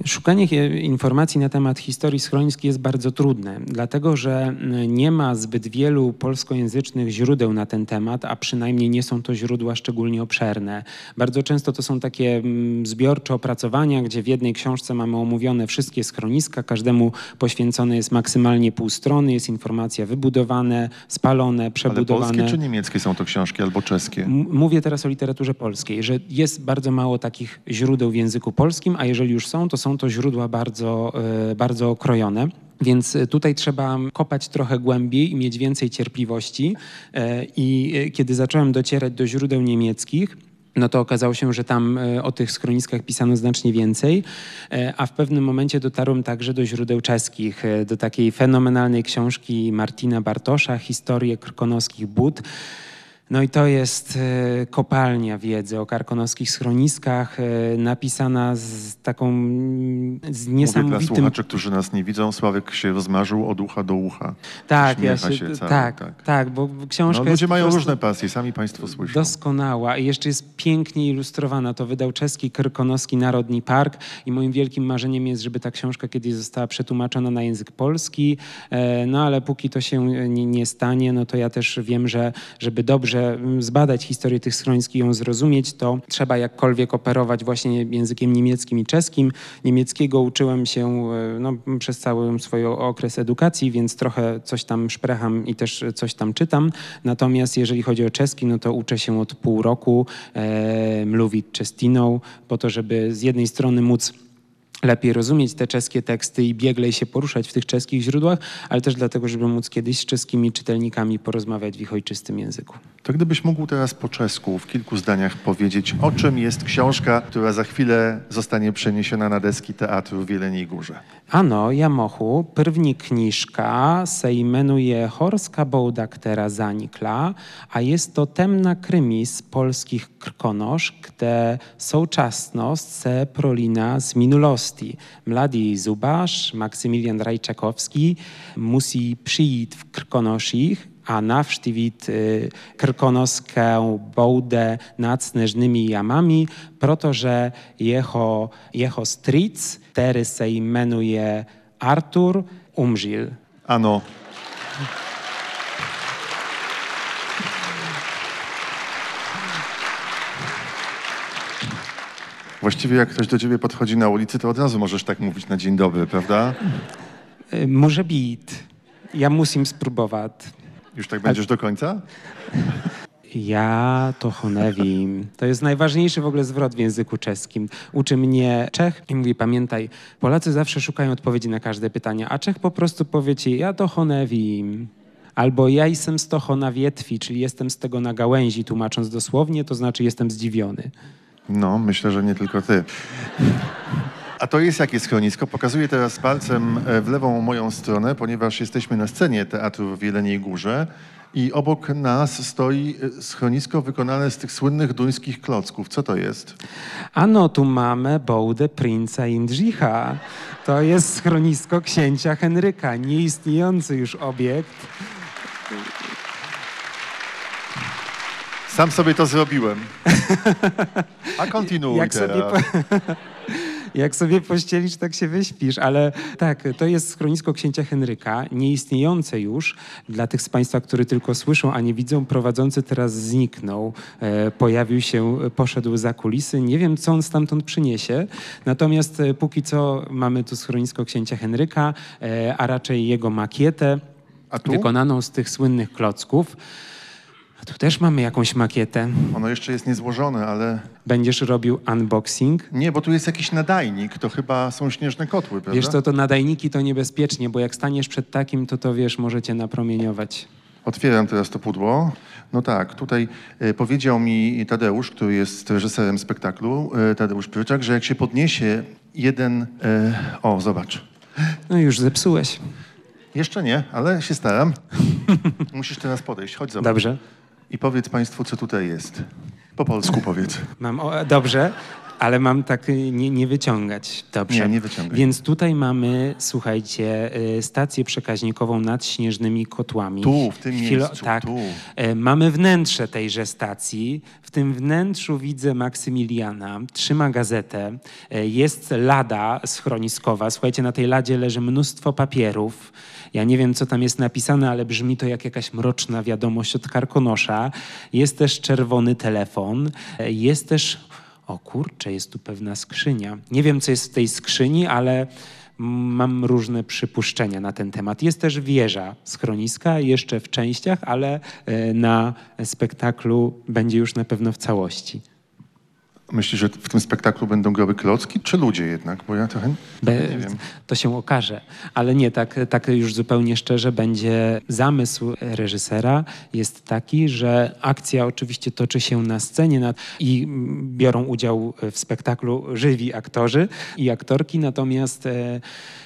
Szukanie informacji na temat historii schronisk jest bardzo trudne, dlatego że nie ma zbyt wielu polskojęzycznych źródeł na ten temat, a przynajmniej nie są to źródła szczególnie obszerne. Bardzo często to są takie zbiorcze opracowania, gdzie w jednej książce mamy omówione wszystkie schroniska, każdemu poświęcone jest maksymalnie pół strony, jest informacja wybudowane, spalone, Ale przebudowane. polskie czy niemieckie są to książki albo czeskie? M- Mówię teraz o literaturze polskiej, że jest bardzo mało takich źródeł w języku polskim, a jeżeli już są, to są to źródła bardzo, e, bardzo okrojone. Więc e, tutaj trzeba kopać trochę głębiej i mieć więcej cierpliwości. E, I kiedy zacząłem docierać do źródeł niemieckich, no to okazało się, że tam o tych schroniskach pisano znacznie więcej, a w pewnym momencie dotarłem także do źródeł czeskich, do takiej fenomenalnej książki Martina Bartosza, Historię krkonoskich bud. No i to jest e, kopalnia wiedzy o karkonoskich schroniskach, e, napisana z taką z Mówię dla niesamowitym... słuchaczy, którzy nas nie widzą, Sławek się rozmarzył od ucha do ucha. Tak, ja się, się cały, tak, tak. tak, bo książka No, ludzie mają różne pasje, sami państwo słyszą. doskonała i jeszcze jest pięknie ilustrowana. To wydał czeski Krkonoski Narodni Park i moim wielkim marzeniem jest, żeby ta książka kiedyś została przetłumaczona na język polski, E, no ale póki to się nie, nie stanie, no to ja też wiem, że żeby dobrze zbadać historię tych schronisk i ją zrozumieć, to trzeba jakkolwiek operować właśnie językiem niemieckim i czeskim. Niemieckiego uczyłem się e, no, przez cały swój okres edukacji, więc trochę coś tam szprecham i też coś tam czytam. Natomiast jeżeli chodzi o czeski, no to uczę się od pół roku e, mluwić czestiną, po to, żeby z jednej strony móc lepiej rozumieć te czeskie teksty i bieglej się poruszać w tych czeskich źródłach, ale też dlatego, żeby móc kiedyś z czeskimi czytelnikami porozmawiać w ich ojczystym języku. To gdybyś mógł teraz po czesku w kilku zdaniach powiedzieć, o czym jest książka, która za chwilę zostanie przeniesiona na deski teatru w Jeleniej Górze. Ano, ja mohu, první knižka se jmenuje Horská bouda, která zanikla a jest to temna krymi z polskich krkonosz, kde současnost se prolina z minulosti. Mladý zubař Maksymilian Rajczakowski musi przyjść w krkonoszich a navštívit y, krkonoską boudę nad snežnymi jamami, protože jeho, jeho stric, který se jmenuje Artur, umřel. Ano. Właściwie jak ktoś do ciebie podchodzi na ulicy, to od razu możesz tak mówić na dzień dobry, prawda? Y, Może być. Ja musim spróbować. Już tak będziesz do końca? Ja to wiem. To jest najważniejszy w ogóle zwrot w języku czeskim. Uczy mnie Czech i mówi, pamiętaj, Polacy zawsze szukają odpowiedzi na każde pytanie, a Czech po prostu powie ci, ja to wiem. Albo ja jestem z toho na wietwi, czyli jestem z tego na gałęzi, tłumacząc dosłownie, to znaczy jestem zdziwiony. No, myślę, że nie tylko ty. A to jest jakie schronisko? Pokazuję teraz palcem e, w lewą moją stronę, ponieważ jesteśmy na scenie teatru w Jeleniej Górze i obok nas stoi e, schronisko wykonane z tych słynnych duńskich klocków. Co to jest? Ano, tu mamy bołdę princa Indrzicha. To jest schronisko księcia Henryka, nieistniejący już obiekt. Sam sobie to zrobiłem. A kontynuuj Jak sobie, teraz. po, jak sobie pościelisz, tak się wyśpisz. Ale tak, to jest schronisko księcia Henryka, nieistniejące już. Dla tych z Państwa, którzy tylko słyszą, a nie widzą, prowadzący teraz zniknął. E, pojawił się, poszedł za kulisy. Nie wiem, co on stamtąd przyniesie. Natomiast e, póki co mamy tu schronisko księcia Henryka, e, a raczej jego makietę, wykonaną z tych słynnych klocków. A tu też mamy jakąś makietę. Ono jeszcze jest niezłożone, ale... Będziesz robił unboxing? Nie, bo tu jest jakiś nadajnik. To chyba są śnieżne kotły, prawda? Wiesz co, to nadajniki to niebezpiecznie, bo jak staniesz przed takim, to to wiesz, możecie napromieniować. Otwieram teraz to pudło. No tak, tutaj e, powiedział mi Tadeusz, który jest reżyserem spektaklu, e, Tadeusz Pryczak, że jak się podniesie jeden... E, o, zobacz. No już zepsułeś. Jeszcze nie, ale się staram. Musisz teraz podejść, chodź zobacz. Dobrze. I powiedz Państwu, co tutaj jest. Po polsku powiedz. Mam, o, dobrze. Ale mam tak y, nie, nie wyciągać. Dobrze. Nie, nie wyciągaj. Więc tutaj mamy, słuchajcie, y, stację przekaźnikową nad Śnieżnymi Kotłami. Tu, w tym Chwilo- miejscu, Tak. tu. E, Mamy wnętrze tejże stacji. W tym wnętrzu widzę Maksymiliana, trzyma gazetę. Jest lada schroniskowa. Słuchajcie, na tej ladzie leży mnóstwo papierów. Ja nie wiem, co tam jest napisane, ale brzmi to jak jakaś mroczna wiadomość od karkonosza. Jest też czerwony telefon. Jest też... O kurczę, jest tu pewna skrzynia. Nie wiem, co jest w tej skrzyni, ale mam różne przypuszczenia na ten temat. Jest też wieża schroniska, jeszcze w częściach, ale e, na spektaklu będzie już na pewno w całości. Myślisz, że w tym spektaklu będą groby klocki, czy ludzie jednak? Bo ja trochę Be, nie wiem. To się okaże, ale nie, tak, tak już zupełnie szczerze, będzie zamysł reżysera jest taki, że akcja oczywiście toczy się na scenie na, i biorą udział w spektaklu żywi aktorzy i aktorki, natomiast e,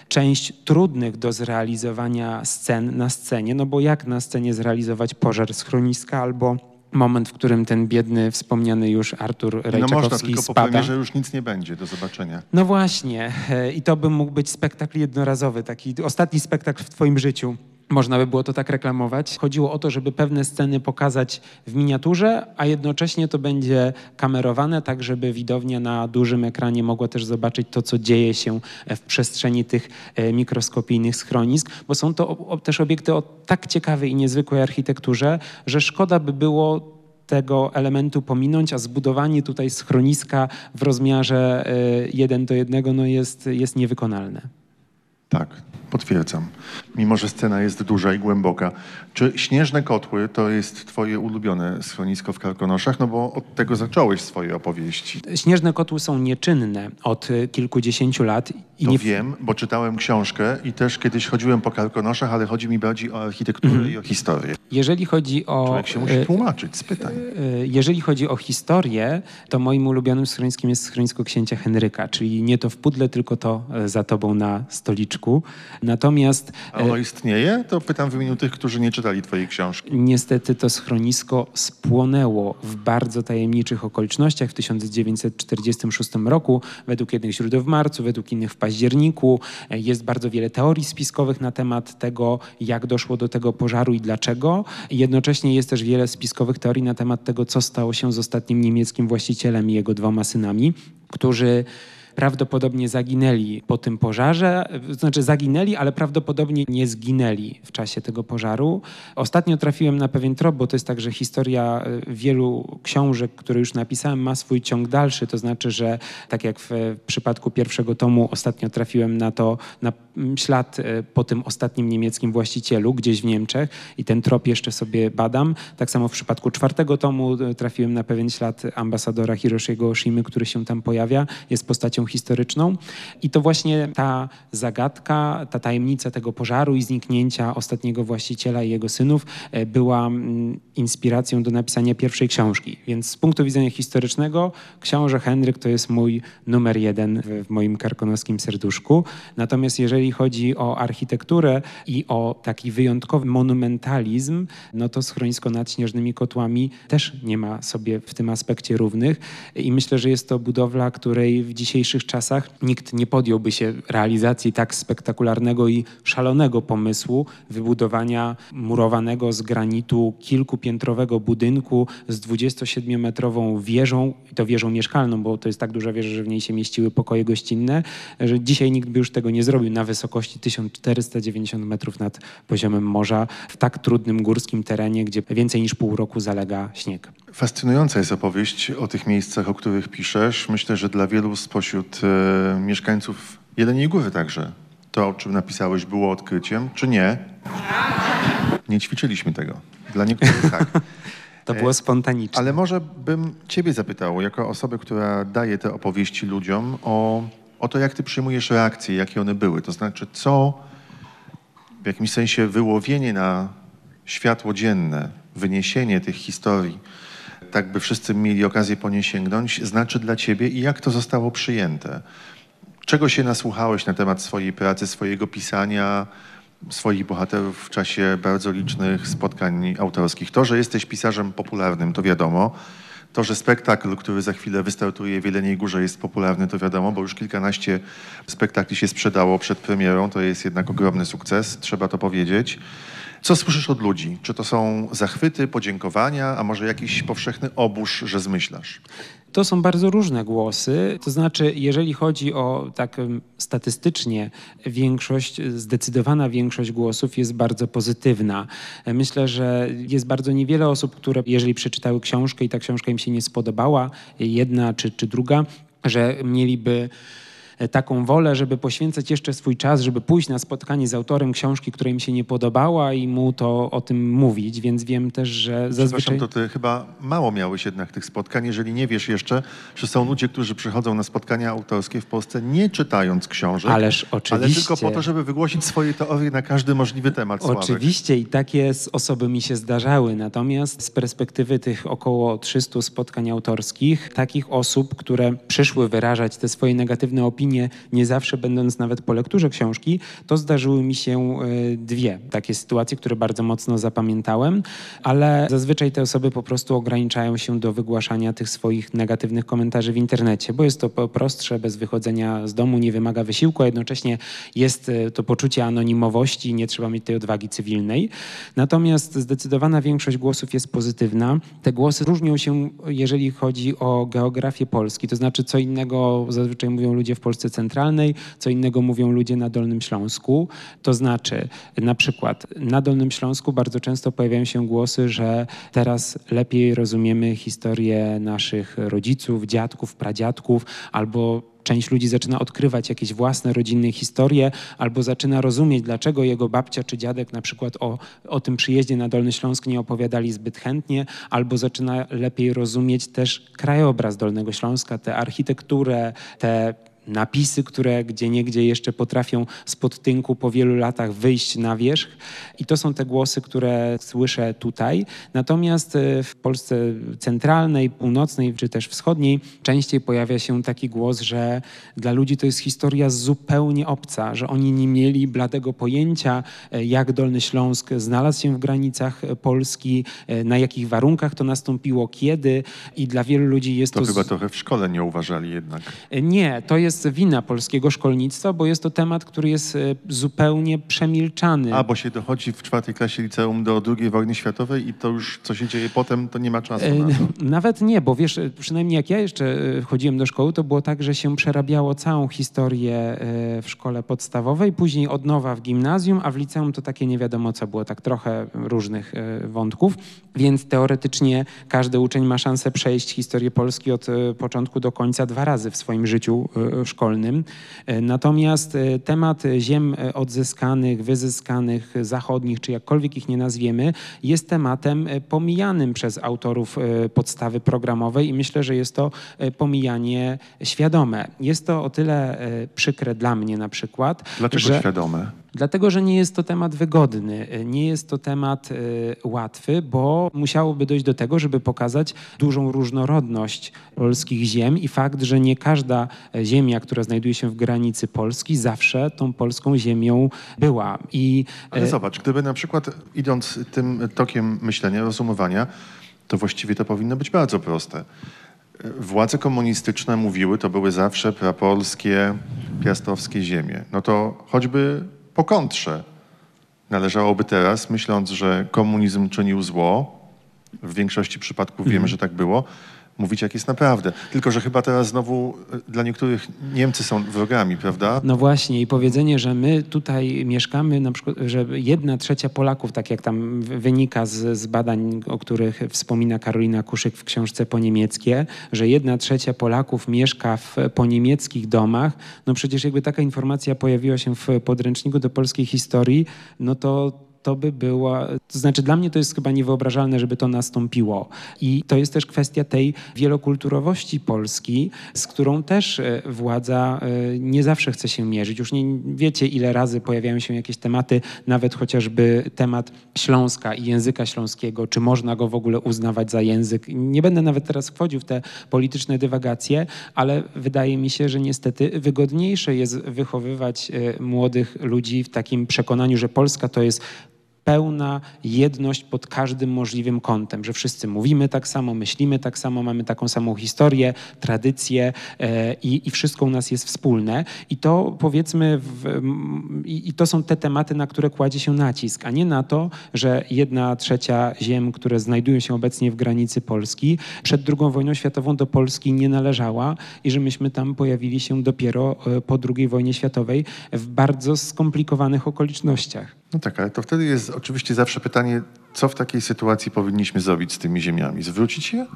część trudnych do zrealizowania scen na scenie, no bo jak na scenie zrealizować pożar schroniska albo moment, w którym ten biedny, wspomniany już Artur No Rejczakowski można, tylko po spada. premierze już nic nie będzie do zobaczenia. No właśnie. e, I to by mógł być spektakl jednorazowy, taki ostatni spektakl w twoim życiu. Można by było to tak reklamować. Chodziło o to, żeby pewne sceny pokazać w miniaturze, a jednocześnie to będzie kamerowane, tak żeby widownia na dużym ekranie mogła też zobaczyć to, co dzieje się w przestrzeni tych e, mikroskopijnych schronisk, bo są to też obiekty o tak ciekawej i niezwykłej architekturze, że szkoda by było tego elementu pominąć, a zbudowanie tutaj schroniska w rozmiarze e, jeden do jednego no jest, jest niewykonalne. Tak, potwierdzam. Mimo, że scena jest duża i głęboka. Czy Śnieżne Kotły to jest twoje ulubione schronisko w Karkonoszach? No bo od tego zacząłeś swoje opowieści. Śnieżne kotły są nieczynne od e, kilkudziesięciu lat. I To nie... wiem, bo czytałem książkę i też kiedyś chodziłem po Karkonoszach, ale chodzi mi bardziej o architekturę Mhm. i o historię. Jeżeli chodzi o... Człowiek się musi e, tłumaczyć z pytań. e, Jeżeli chodzi o historię, to moim ulubionym schroniskiem jest schronisko księcia Henryka, czyli nie to w pudle, tylko to za tobą na stoliczku. Natomiast A ono istnieje? To pytam w imieniu tych, którzy nie czytali twojej książki. Niestety to schronisko spłonęło w bardzo tajemniczych okolicznościach w 1946 roku, według jednych źródeł w marcu, według innych w październiku. E, Jest bardzo wiele teorii spiskowych na temat tego, jak doszło do tego pożaru i dlaczego. Jednocześnie jest też wiele spiskowych teorii na temat tego, co stało się z ostatnim niemieckim właścicielem i jego dwoma synami, którzy prawdopodobnie zaginęli po tym pożarze, znaczy zaginęli, ale prawdopodobnie nie zginęli w czasie tego pożaru. Ostatnio trafiłem na pewien trop, bo to jest tak, że historia e, wielu książek, które już napisałem, ma swój ciąg dalszy, to znaczy, że tak jak w e, przypadku pierwszego tomu ostatnio trafiłem na to, na ślad e, po tym ostatnim niemieckim właścicielu gdzieś w Niemczech i ten trop jeszcze sobie badam. Tak samo w przypadku czwartego tomu trafiłem na pewien ślad ambasadora Hiroshiego Oshimy, który się tam pojawia, jest postacią historyczną i to właśnie ta zagadka, ta tajemnica tego pożaru i zniknięcia ostatniego właściciela i jego synów e, była mm, inspiracją do napisania pierwszej książki. Więc z punktu widzenia historycznego książę Henryk to jest mój numer jeden w, moim karkonoskim serduszku. Natomiast jeżeli chodzi o architekturę i o taki wyjątkowy monumentalizm, no to schronisko nad Śnieżnymi Kotłami też nie ma sobie w tym aspekcie równych i myślę, że jest to budowla, której w dzisiejszych czasach nikt nie podjąłby się realizacji tak spektakularnego i szalonego pomysłu wybudowania murowanego z granitu kilkupiętrowego budynku z 27-metrową wieżą, to wieżą mieszkalną, bo to jest tak duża wieża, że w niej się mieściły pokoje gościnne, że dzisiaj nikt by już tego nie zrobił na wysokości 1490 metrów nad poziomem morza w tak trudnym górskim terenie, gdzie więcej niż pół roku zalega śnieg. Fascynująca jest opowieść o tych miejscach, o których piszesz. Myślę, że dla wielu spośród e, mieszkańców Jeleniej Góry także to, o czym napisałeś, było odkryciem, czy nie? Nie ćwiczyliśmy tego. Dla niektórych tak. To było spontaniczne. Ale może bym ciebie zapytał, jako osobę, która daje te opowieści ludziom, o, o to, jak ty przyjmujesz reakcje, jakie one były. To znaczy, co w jakimś sensie wyłowienie na światło dzienne, wyniesienie tych historii, tak by wszyscy mieli okazję po nie sięgnąć, znaczy dla ciebie i jak to zostało przyjęte? Czego się nasłuchałeś na temat swojej pracy, swojego pisania, swoich bohaterów w czasie bardzo licznych spotkań autorskich? To, że jesteś pisarzem popularnym, to wiadomo. To, że spektakl, który za chwilę wystartuje w Jeleniej Górze jest popularny, to wiadomo, bo już kilkanaście spektakli się sprzedało przed premierą. To jest jednak ogromny sukces, trzeba to powiedzieć. Co słyszysz od ludzi? Czy to są zachwyty, podziękowania, a może jakiś powszechny obóz, że zmyślasz? To są bardzo różne głosy. To znaczy, jeżeli chodzi o tak statystycznie, większość, zdecydowana większość głosów jest bardzo pozytywna. Myślę, że jest bardzo niewiele osób, które jeżeli przeczytały książkę i ta książka im się nie spodobała, jedna czy, czy druga, że mieliby taką wolę, żeby poświęcać jeszcze swój czas, żeby pójść na spotkanie z autorem książki, która im się nie podobała i mu to o tym mówić, więc wiem też, że zazwyczaj... To ty chyba mało miałeś jednak tych spotkań, jeżeli nie wiesz jeszcze, że są ludzie, którzy przychodzą na spotkania autorskie w Polsce nie czytając książek, Ależ ale oczywiście. tylko po to, żeby wygłosić swoje teorie na każdy możliwy temat. Sławek. Oczywiście i takie osoby mi się zdarzały, natomiast z perspektywy tych około 300 spotkań autorskich, takich osób, które przyszły wyrażać te swoje negatywne opinie, nie zawsze będąc nawet po lekturze książki, to zdarzyły mi się e, dwie takie sytuacje, które bardzo mocno zapamiętałem, ale zazwyczaj te osoby po prostu ograniczają się do wygłaszania tych swoich negatywnych komentarzy w internecie, bo jest to prostsze, bez wychodzenia z domu, nie wymaga wysiłku, a jednocześnie jest e, to poczucie anonimowości, nie trzeba mieć tej odwagi cywilnej. Natomiast zdecydowana większość głosów jest pozytywna. Te głosy różnią się, jeżeli chodzi o geografię Polski, to znaczy co innego zazwyczaj mówią ludzie w Polsce centralnej, co innego mówią ludzie na Dolnym Śląsku. To znaczy na przykład na Dolnym Śląsku bardzo często pojawiają się głosy, że teraz lepiej rozumiemy historię naszych rodziców, dziadków, pradziadków albo Część ludzi zaczyna odkrywać jakieś własne rodzinne historie, albo zaczyna rozumieć, dlaczego jego babcia czy dziadek na przykład o, o tym przyjeździe na Dolny Śląsk nie opowiadali zbyt chętnie, albo zaczyna lepiej rozumieć też krajobraz Dolnego Śląska, tę architekturę, te napisy, które gdzie niegdzie jeszcze potrafią spod tynku po wielu latach wyjść na wierzch. I to są te głosy, które słyszę tutaj. Natomiast e, w Polsce centralnej, północnej czy też wschodniej częściej pojawia się taki głos, że dla ludzi to jest historia zupełnie obca, że oni nie mieli bladego pojęcia, e, jak Dolny Śląsk znalazł się w granicach e, Polski, na jakich warunkach to nastąpiło, kiedy. I dla wielu ludzi jest To to... chyba z- trochę w szkole nie uważali jednak. nie, to jest wina polskiego szkolnictwa, bo jest to temat, który jest e, zupełnie przemilczany. A, bo się dochodzi w czwartej klasie liceum do II wojny światowej i to już, co się dzieje potem, to nie ma czasu E, na to. Nawet nie, bo wiesz, e, przynajmniej jak ja jeszcze chodziłem do szkoły, to było tak, że się przerabiało całą historię w szkole podstawowej, później od nowa w gimnazjum, a w liceum to takie nie wiadomo co było, tak trochę różnych wątków, więc teoretycznie każdy uczeń ma szansę przejść historię Polski od początku do końca dwa razy w swoim życiu szkolnym. E, Natomiast e, temat ziem e, odzyskanych, wyzyskanych, zachodnich, czy jakkolwiek ich nie nazwiemy, jest tematem pomijanym przez autorów podstawy programowej i myślę, że jest to pomijanie świadome. Jest to o tyle przykre dla mnie na przykład, Dlaczego że... świadome? Dlatego, że nie jest to temat wygodny, nie jest to temat y, łatwy, bo musiałoby dojść do tego, żeby pokazać dużą różnorodność polskich ziem i fakt, że nie każda ziemia, która znajduje się w granicy Polski, zawsze tą polską ziemią była. I, Ale e, zobacz, gdyby na przykład idąc tym tokiem myślenia, rozumowania, to właściwie to powinno być bardzo proste. Władze komunistyczne mówiły, to były zawsze prapolskie, piastowskie ziemie. No to choćby po kontrze. Należałoby teraz, myśląc, że komunizm czynił zło, w większości przypadków wiemy, że tak było, mówić jak jest naprawdę. Tylko, że chyba teraz znowu e, dla niektórych Niemcy są wrogami, prawda? No właśnie i powiedzenie, że my tutaj mieszkamy, na przykład, że jedna trzecia Polaków, tak jak tam wynika z, z badań, o których wspomina Karolina Kuszyk w książce po niemieckie, że jedna trzecia Polaków mieszka w poniemieckich domach, no przecież jakby taka informacja pojawiła się w podręczniku do polskiej historii, no to to by była, to znaczy dla mnie to jest chyba niewyobrażalne, żeby to nastąpiło. I to jest też kwestia tej wielokulturowości Polski, z którą też e, władza e, nie zawsze chce się mierzyć. Już nie wiecie, ile razy pojawiają się jakieś tematy, nawet chociażby temat Śląska i języka śląskiego, czy można go w ogóle uznawać za język. Nie będę nawet teraz wchodził w te polityczne dywagacje, ale wydaje mi się, że niestety wygodniejsze jest wychowywać e, młodych ludzi w takim przekonaniu, że Polska to jest pełna jedność pod każdym możliwym kątem, że wszyscy mówimy tak samo, myślimy tak samo, mamy taką samą historię, tradycję e, i, i wszystko u nas jest wspólne. I to powiedzmy, w, i, i to są te tematy, na które kładzie się nacisk, a nie na to, że jedna trzecia ziem, które znajdują się obecnie w granicy Polski, przed II wojną światową do Polski nie należała i że myśmy tam pojawili się dopiero e, po II wojnie światowej w bardzo skomplikowanych okolicznościach. No tak, ale to wtedy jest oczywiście zawsze pytanie, co w takiej sytuacji powinniśmy zrobić z tymi ziemiami? Zwrócić je?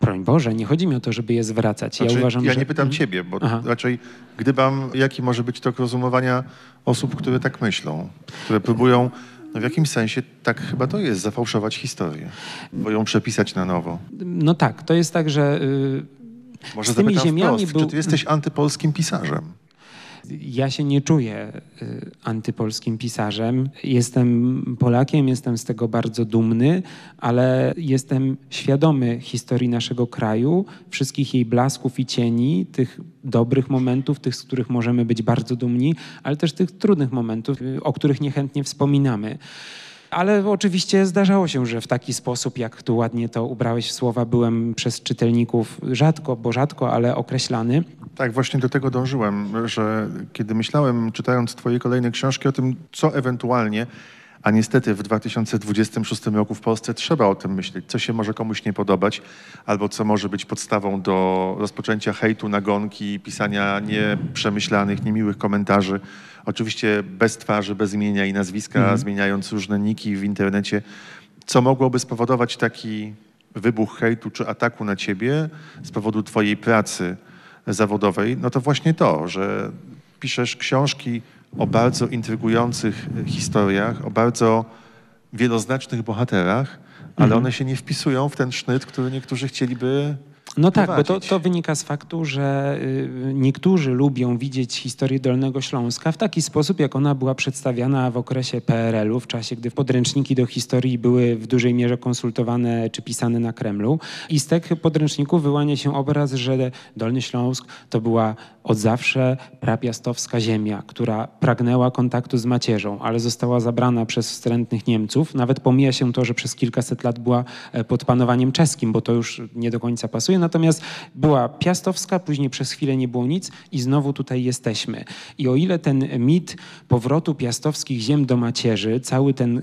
Broń Boże, nie chodzi mi o to, żeby je zwracać. Znaczy, ja uważam, ja że... nie pytam Mhm. ciebie, bo Aha. raczej gdybam, jaki może być tok rozumowania osób, które tak myślą, które próbują no w jakimś sensie, tak chyba to jest, zafałszować historię, bo ją przepisać na nowo. No tak, to jest tak, że y, Może z tymi ziemiami wprost, był... czy ty jesteś antypolskim pisarzem? Ja się nie czuję y, antypolskim pisarzem. Jestem Polakiem, jestem z tego bardzo dumny, ale jestem świadomy historii naszego kraju, wszystkich jej blasków i cieni, tych dobrych momentów, tych, z których możemy być bardzo dumni, ale też tych trudnych momentów, y, o których niechętnie wspominamy. Ale oczywiście zdarzało się, że w taki sposób, jak tu ładnie to ubrałeś w słowa, byłem przez czytelników rzadko, bo rzadko, ale określany. Tak, właśnie do tego dążyłem, że kiedy myślałem, czytając twoje kolejne książki o tym, co ewentualnie, a niestety w 2026 roku w Polsce trzeba o tym myśleć, co się może komuś nie podobać, albo co może być podstawą do rozpoczęcia hejtu, nagonki, pisania nieprzemyślanych, niemiłych komentarzy. Oczywiście bez twarzy, bez imienia i nazwiska, Mhm. zmieniając różne niki w internecie. Co mogłoby spowodować taki wybuch hejtu czy ataku na ciebie z powodu twojej pracy zawodowej, no to właśnie to, że piszesz książki o bardzo intrygujących historiach, o bardzo wieloznacznych bohaterach, ale Mhm. one się nie wpisują w ten sznyt, który niektórzy chcieliby No tak, bo to, to wynika z faktu, że y, niektórzy lubią widzieć historię Dolnego Śląska w taki sposób, jak ona była przedstawiana w okresie PRL-u, w czasie, gdy podręczniki do historii były w dużej mierze konsultowane czy pisane na Kremlu. I z tych podręczników wyłania się obraz, że Dolny Śląsk to była od zawsze prapiastowska ziemia, która pragnęła kontaktu z macierzą, ale została zabrana przez wstrętnych Niemców. Nawet pomija się to, że przez kilkaset lat była e, pod panowaniem czeskim, bo to już nie do końca pasuje. Natomiast była piastowska, później przez chwilę nie było nic i znowu tutaj jesteśmy. I o ile ten mit powrotu piastowskich ziem do macierzy, cały ten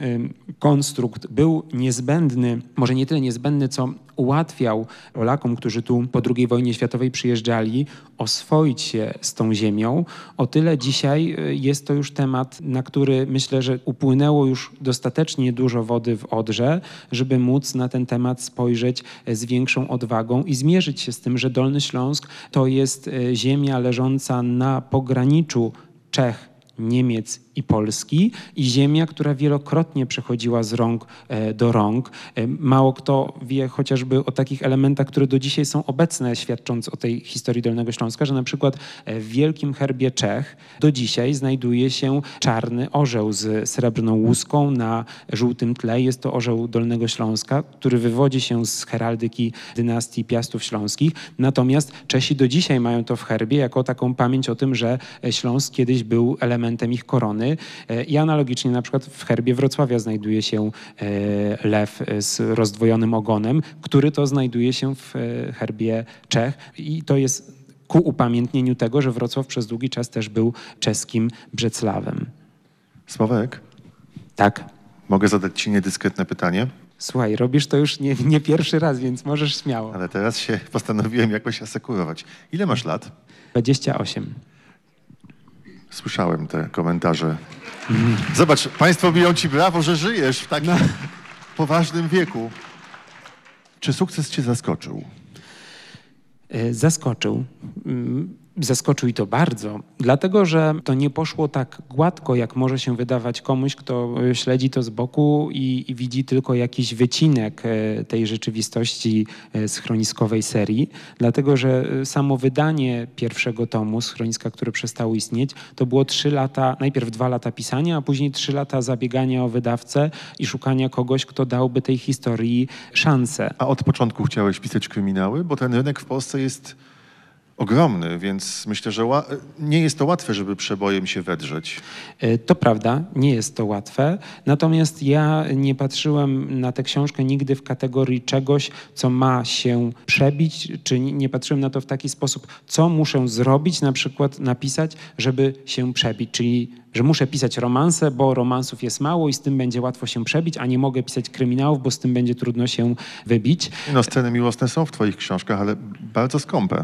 konstrukt był niezbędny, może nie tyle niezbędny, co ułatwiał Polakom, którzy tu po II wojnie światowej przyjeżdżali, oswoić się z tą ziemią, o tyle dzisiaj y, jest to już temat, na który myślę, że upłynęło już dostatecznie dużo wody w Odrze, żeby móc na ten temat spojrzeć e, z większą odwagą i zmierzyć się z tym, że Dolny Śląsk to jest e, ziemia leżąca na pograniczu Czech, Niemiec i Polski i ziemia, która wielokrotnie przechodziła z rąk e, do rąk. E, Mało kto wie chociażby o takich elementach, które do dzisiaj są obecne, świadcząc o tej historii Dolnego Śląska, że na przykład e, w wielkim herbie Czech do dzisiaj znajduje się czarny orzeł z srebrną łuską na żółtym tle. Jest to orzeł Dolnego Śląska, który wywodzi się z heraldyki dynastii Piastów Śląskich. Natomiast Czesi do dzisiaj mają to w herbie jako taką pamięć o tym, że Śląsk kiedyś był elementem ich korony. E, I analogicznie na przykład w herbie Wrocławia znajduje się e, lew e, z rozdwojonym ogonem, który to znajduje się w herbie Czech. I to jest ku upamiętnieniu tego, że Wrocław przez długi czas też był czeskim Brzeclawem. Sławek, Tak. mogę zadać ci niedyskretne pytanie, Słuchaj, robisz to już nie, nie pierwszy raz, więc możesz śmiało. ale teraz się postanowiłem jakoś asekurować. Ile masz lat? 28. Słyszałem te komentarze. Zobacz, państwo biją ci brawo, że żyjesz w takim poważnym wieku. Czy sukces cię zaskoczył? E, Zaskoczył. Zaskoczył i to bardzo, dlatego że to nie poszło tak gładko, jak może się wydawać komuś, kto e, śledzi to z boku i, i widzi tylko jakiś wycinek e, tej rzeczywistości e, schroniskowej serii. Dlatego, że samo wydanie pierwszego tomu schroniska, które przestało istnieć, to było trzy lata, najpierw dwa lata pisania, a później trzy lata zabiegania o wydawcę i szukania kogoś, kto dałby tej historii szansę. A od początku chciałeś pisać kryminały? Bo ten rynek w Polsce jest ogromny, więc myślę, że nie jest to łatwe, żeby przebojem się wedrzeć. E, To prawda, nie jest to łatwe. Natomiast ja nie patrzyłem na tę książkę nigdy w kategorii czegoś, co ma się przebić, czy nie patrzyłem na to w taki sposób, co muszę zrobić, na przykład napisać, żeby się przebić. Czyli, że muszę pisać romanse, bo romansów jest mało i z tym będzie łatwo się przebić, a nie mogę pisać kryminałów, bo z tym będzie trudno się wybić. No, sceny miłosne są w twoich książkach, ale bardzo skąpe.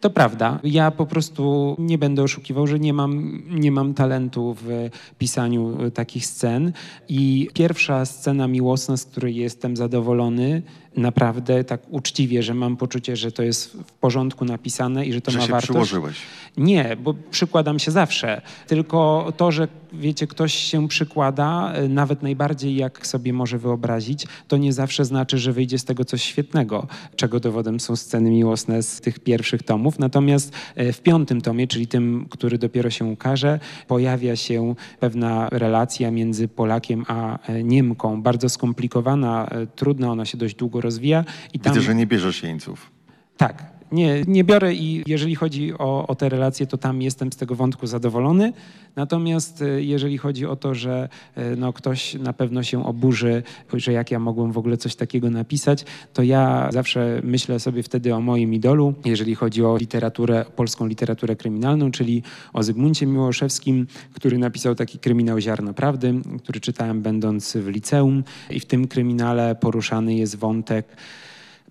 To prawda. Ja po prostu nie będę oszukiwał, że nie mam, nie mam talentu w pisaniu e, takich scen. I pierwsza scena miłosna, z której jestem zadowolony, naprawdę tak uczciwie, że mam poczucie, że to jest w porządku napisane i że to że ma się wartość. przyłożyłeś. Nie, bo przykładam się zawsze. Tylko to, że wiecie, ktoś się przykłada, e, nawet najbardziej jak sobie może wyobrazić, to nie zawsze znaczy, że wyjdzie z tego coś świetnego, czego dowodem są sceny miłosne z tych pierwszych tomów. Natomiast e, w piątym tomie, czyli tym, który dopiero się ukaże, pojawia się pewna relacja między Polakiem a e, Niemką, bardzo skomplikowana, trudna, ona się dość długo rozwija. I tam... Widzę, że nie bierzesz jeńców. Tak. Nie, nie biorę i jeżeli chodzi o, o te relacje, to tam jestem z tego wątku zadowolony. Natomiast e, jeżeli chodzi o to, że e, no, ktoś na pewno się oburzy, że jak ja mogłem w ogóle coś takiego napisać, to ja zawsze myślę sobie wtedy o moim idolu, jeżeli chodzi o literaturę, polską literaturę kryminalną, czyli o Zygmuncie Miłoszewskim, który napisał taki kryminał Ziarno Prawdy, który czytałem będąc w liceum i w tym kryminale poruszany jest wątek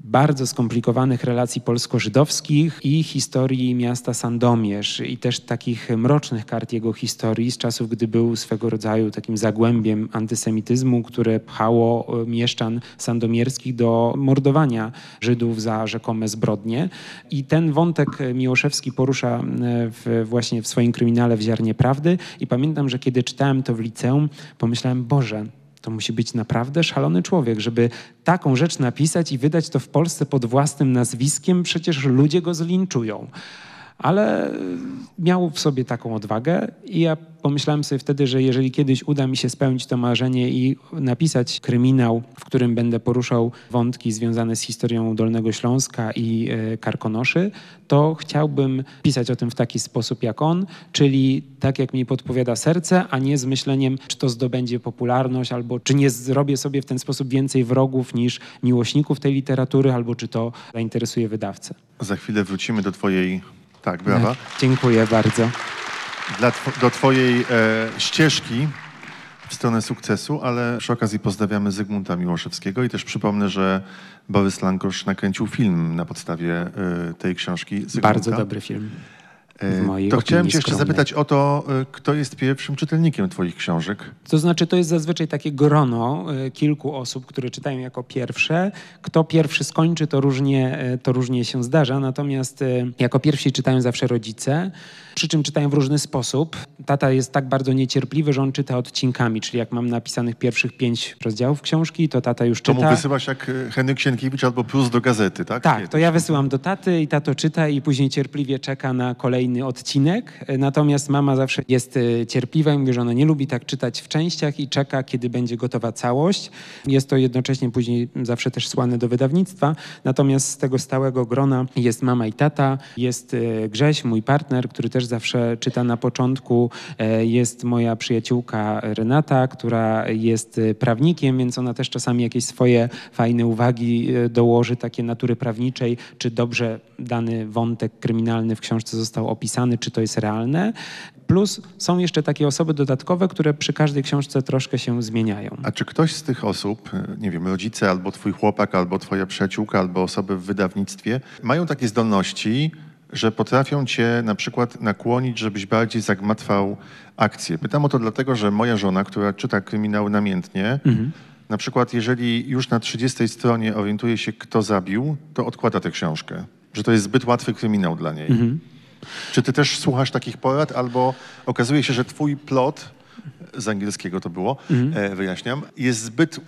bardzo skomplikowanych relacji polsko-żydowskich i historii miasta Sandomierz i też takich mrocznych kart jego historii z czasów, gdy był swego rodzaju takim zagłębiem antysemityzmu, które pchało e, mieszczan sandomierskich do mordowania Żydów za rzekome zbrodnie. I ten wątek e, Miłoszewski porusza e, w, właśnie w swoim kryminale w Ziarnie Prawdy i pamiętam, że kiedy czytałem to w liceum, pomyślałem, Boże, to musi być naprawdę szalony człowiek, żeby taką rzecz napisać i wydać to w Polsce pod własnym nazwiskiem. Przecież ludzie go zlinczują. Ale miał w sobie taką odwagę i ja pomyślałem sobie wtedy, że jeżeli kiedyś uda mi się spełnić to marzenie i napisać kryminał, w którym będę poruszał wątki związane z historią Dolnego Śląska i e, Karkonoszy, to chciałbym pisać o tym w taki sposób jak on, czyli tak jak mi podpowiada serce, a nie z myśleniem, czy to zdobędzie popularność, albo czy nie zrobię sobie w ten sposób więcej wrogów niż miłośników tej literatury, albo czy to zainteresuje wydawcę. Za chwilę wrócimy do twojej... Tak, brawa. Dziękuję bardzo. Dla do twojej e, ścieżki w stronę sukcesu, ale przy okazji pozdrawiamy Zygmunta Miłoszewskiego i też przypomnę, że Borys Lankosz nakręcił film na podstawie e, tej książki Zygmunta. Bardzo dobry film. E, To chciałem cię jeszcze skromnej. zapytać o to, e, kto jest pierwszym czytelnikiem twoich książek. To znaczy, to jest zazwyczaj takie grono y, kilku osób, które czytają jako pierwsze. Kto pierwszy skończy, to różnie, to różnie się zdarza. Natomiast jako pierwsi czytają zawsze rodzice, przy czym czytają w różny sposób. Tata jest tak bardzo niecierpliwy, że on czyta odcinkami, czyli jak mam napisanych pierwszych pięć rozdziałów książki, to tata już To czyta. mu wysyłasz jak e, Henryk Sienkiewicz albo Plus do gazety, tak? Tak, to ja wysyłam do taty i tato czyta i później cierpliwie czeka na kolejny odcinek. Natomiast mama zawsze jest y, cierpliwa i mówi, że ona nie lubi tak czytać w częściach i czeka, kiedy będzie gotowa całość. Jest to jednocześnie później zawsze też słane do wydawnictwa. Natomiast z tego stałego grona jest mama i tata, jest y, Grześ, mój partner, który też zawsze czyta na początku. E, Jest moja przyjaciółka Renata, która jest y, prawnikiem, więc ona też czasami jakieś swoje fajne uwagi dołoży, takie natury prawniczej, czy dobrze dany wątek kryminalny w książce został opisany, czy to jest realne. Plus są jeszcze takie osoby dodatkowe, które przy każdej książce troszkę się zmieniają. A czy ktoś z tych osób, e, nie wiem, rodzice, albo twój chłopak, albo twoja przyjaciółka, albo osoby w wydawnictwie, mają takie zdolności, że potrafią cię na przykład nakłonić, żebyś bardziej zagmatwał akcję? Pytam o to dlatego, że moja żona, która czyta kryminały namiętnie, Mhm. na przykład jeżeli już na 30 stronie orientuje się, kto zabił, to odkłada tę książkę. Że to jest zbyt łatwy kryminał dla niej. Mhm. Czy ty też słuchasz takich porad, albo okazuje się, że twój plot, z angielskiego to było, Mhm. e, wyjaśniam, jest zbyt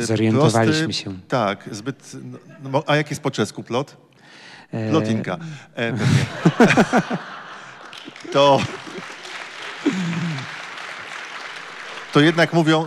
e, Zorientowaliśmy prosty, się. Tak, zbyt... No, no, a jak jest po czesku plot? E, Plotinka. E, to... To jednak mówią,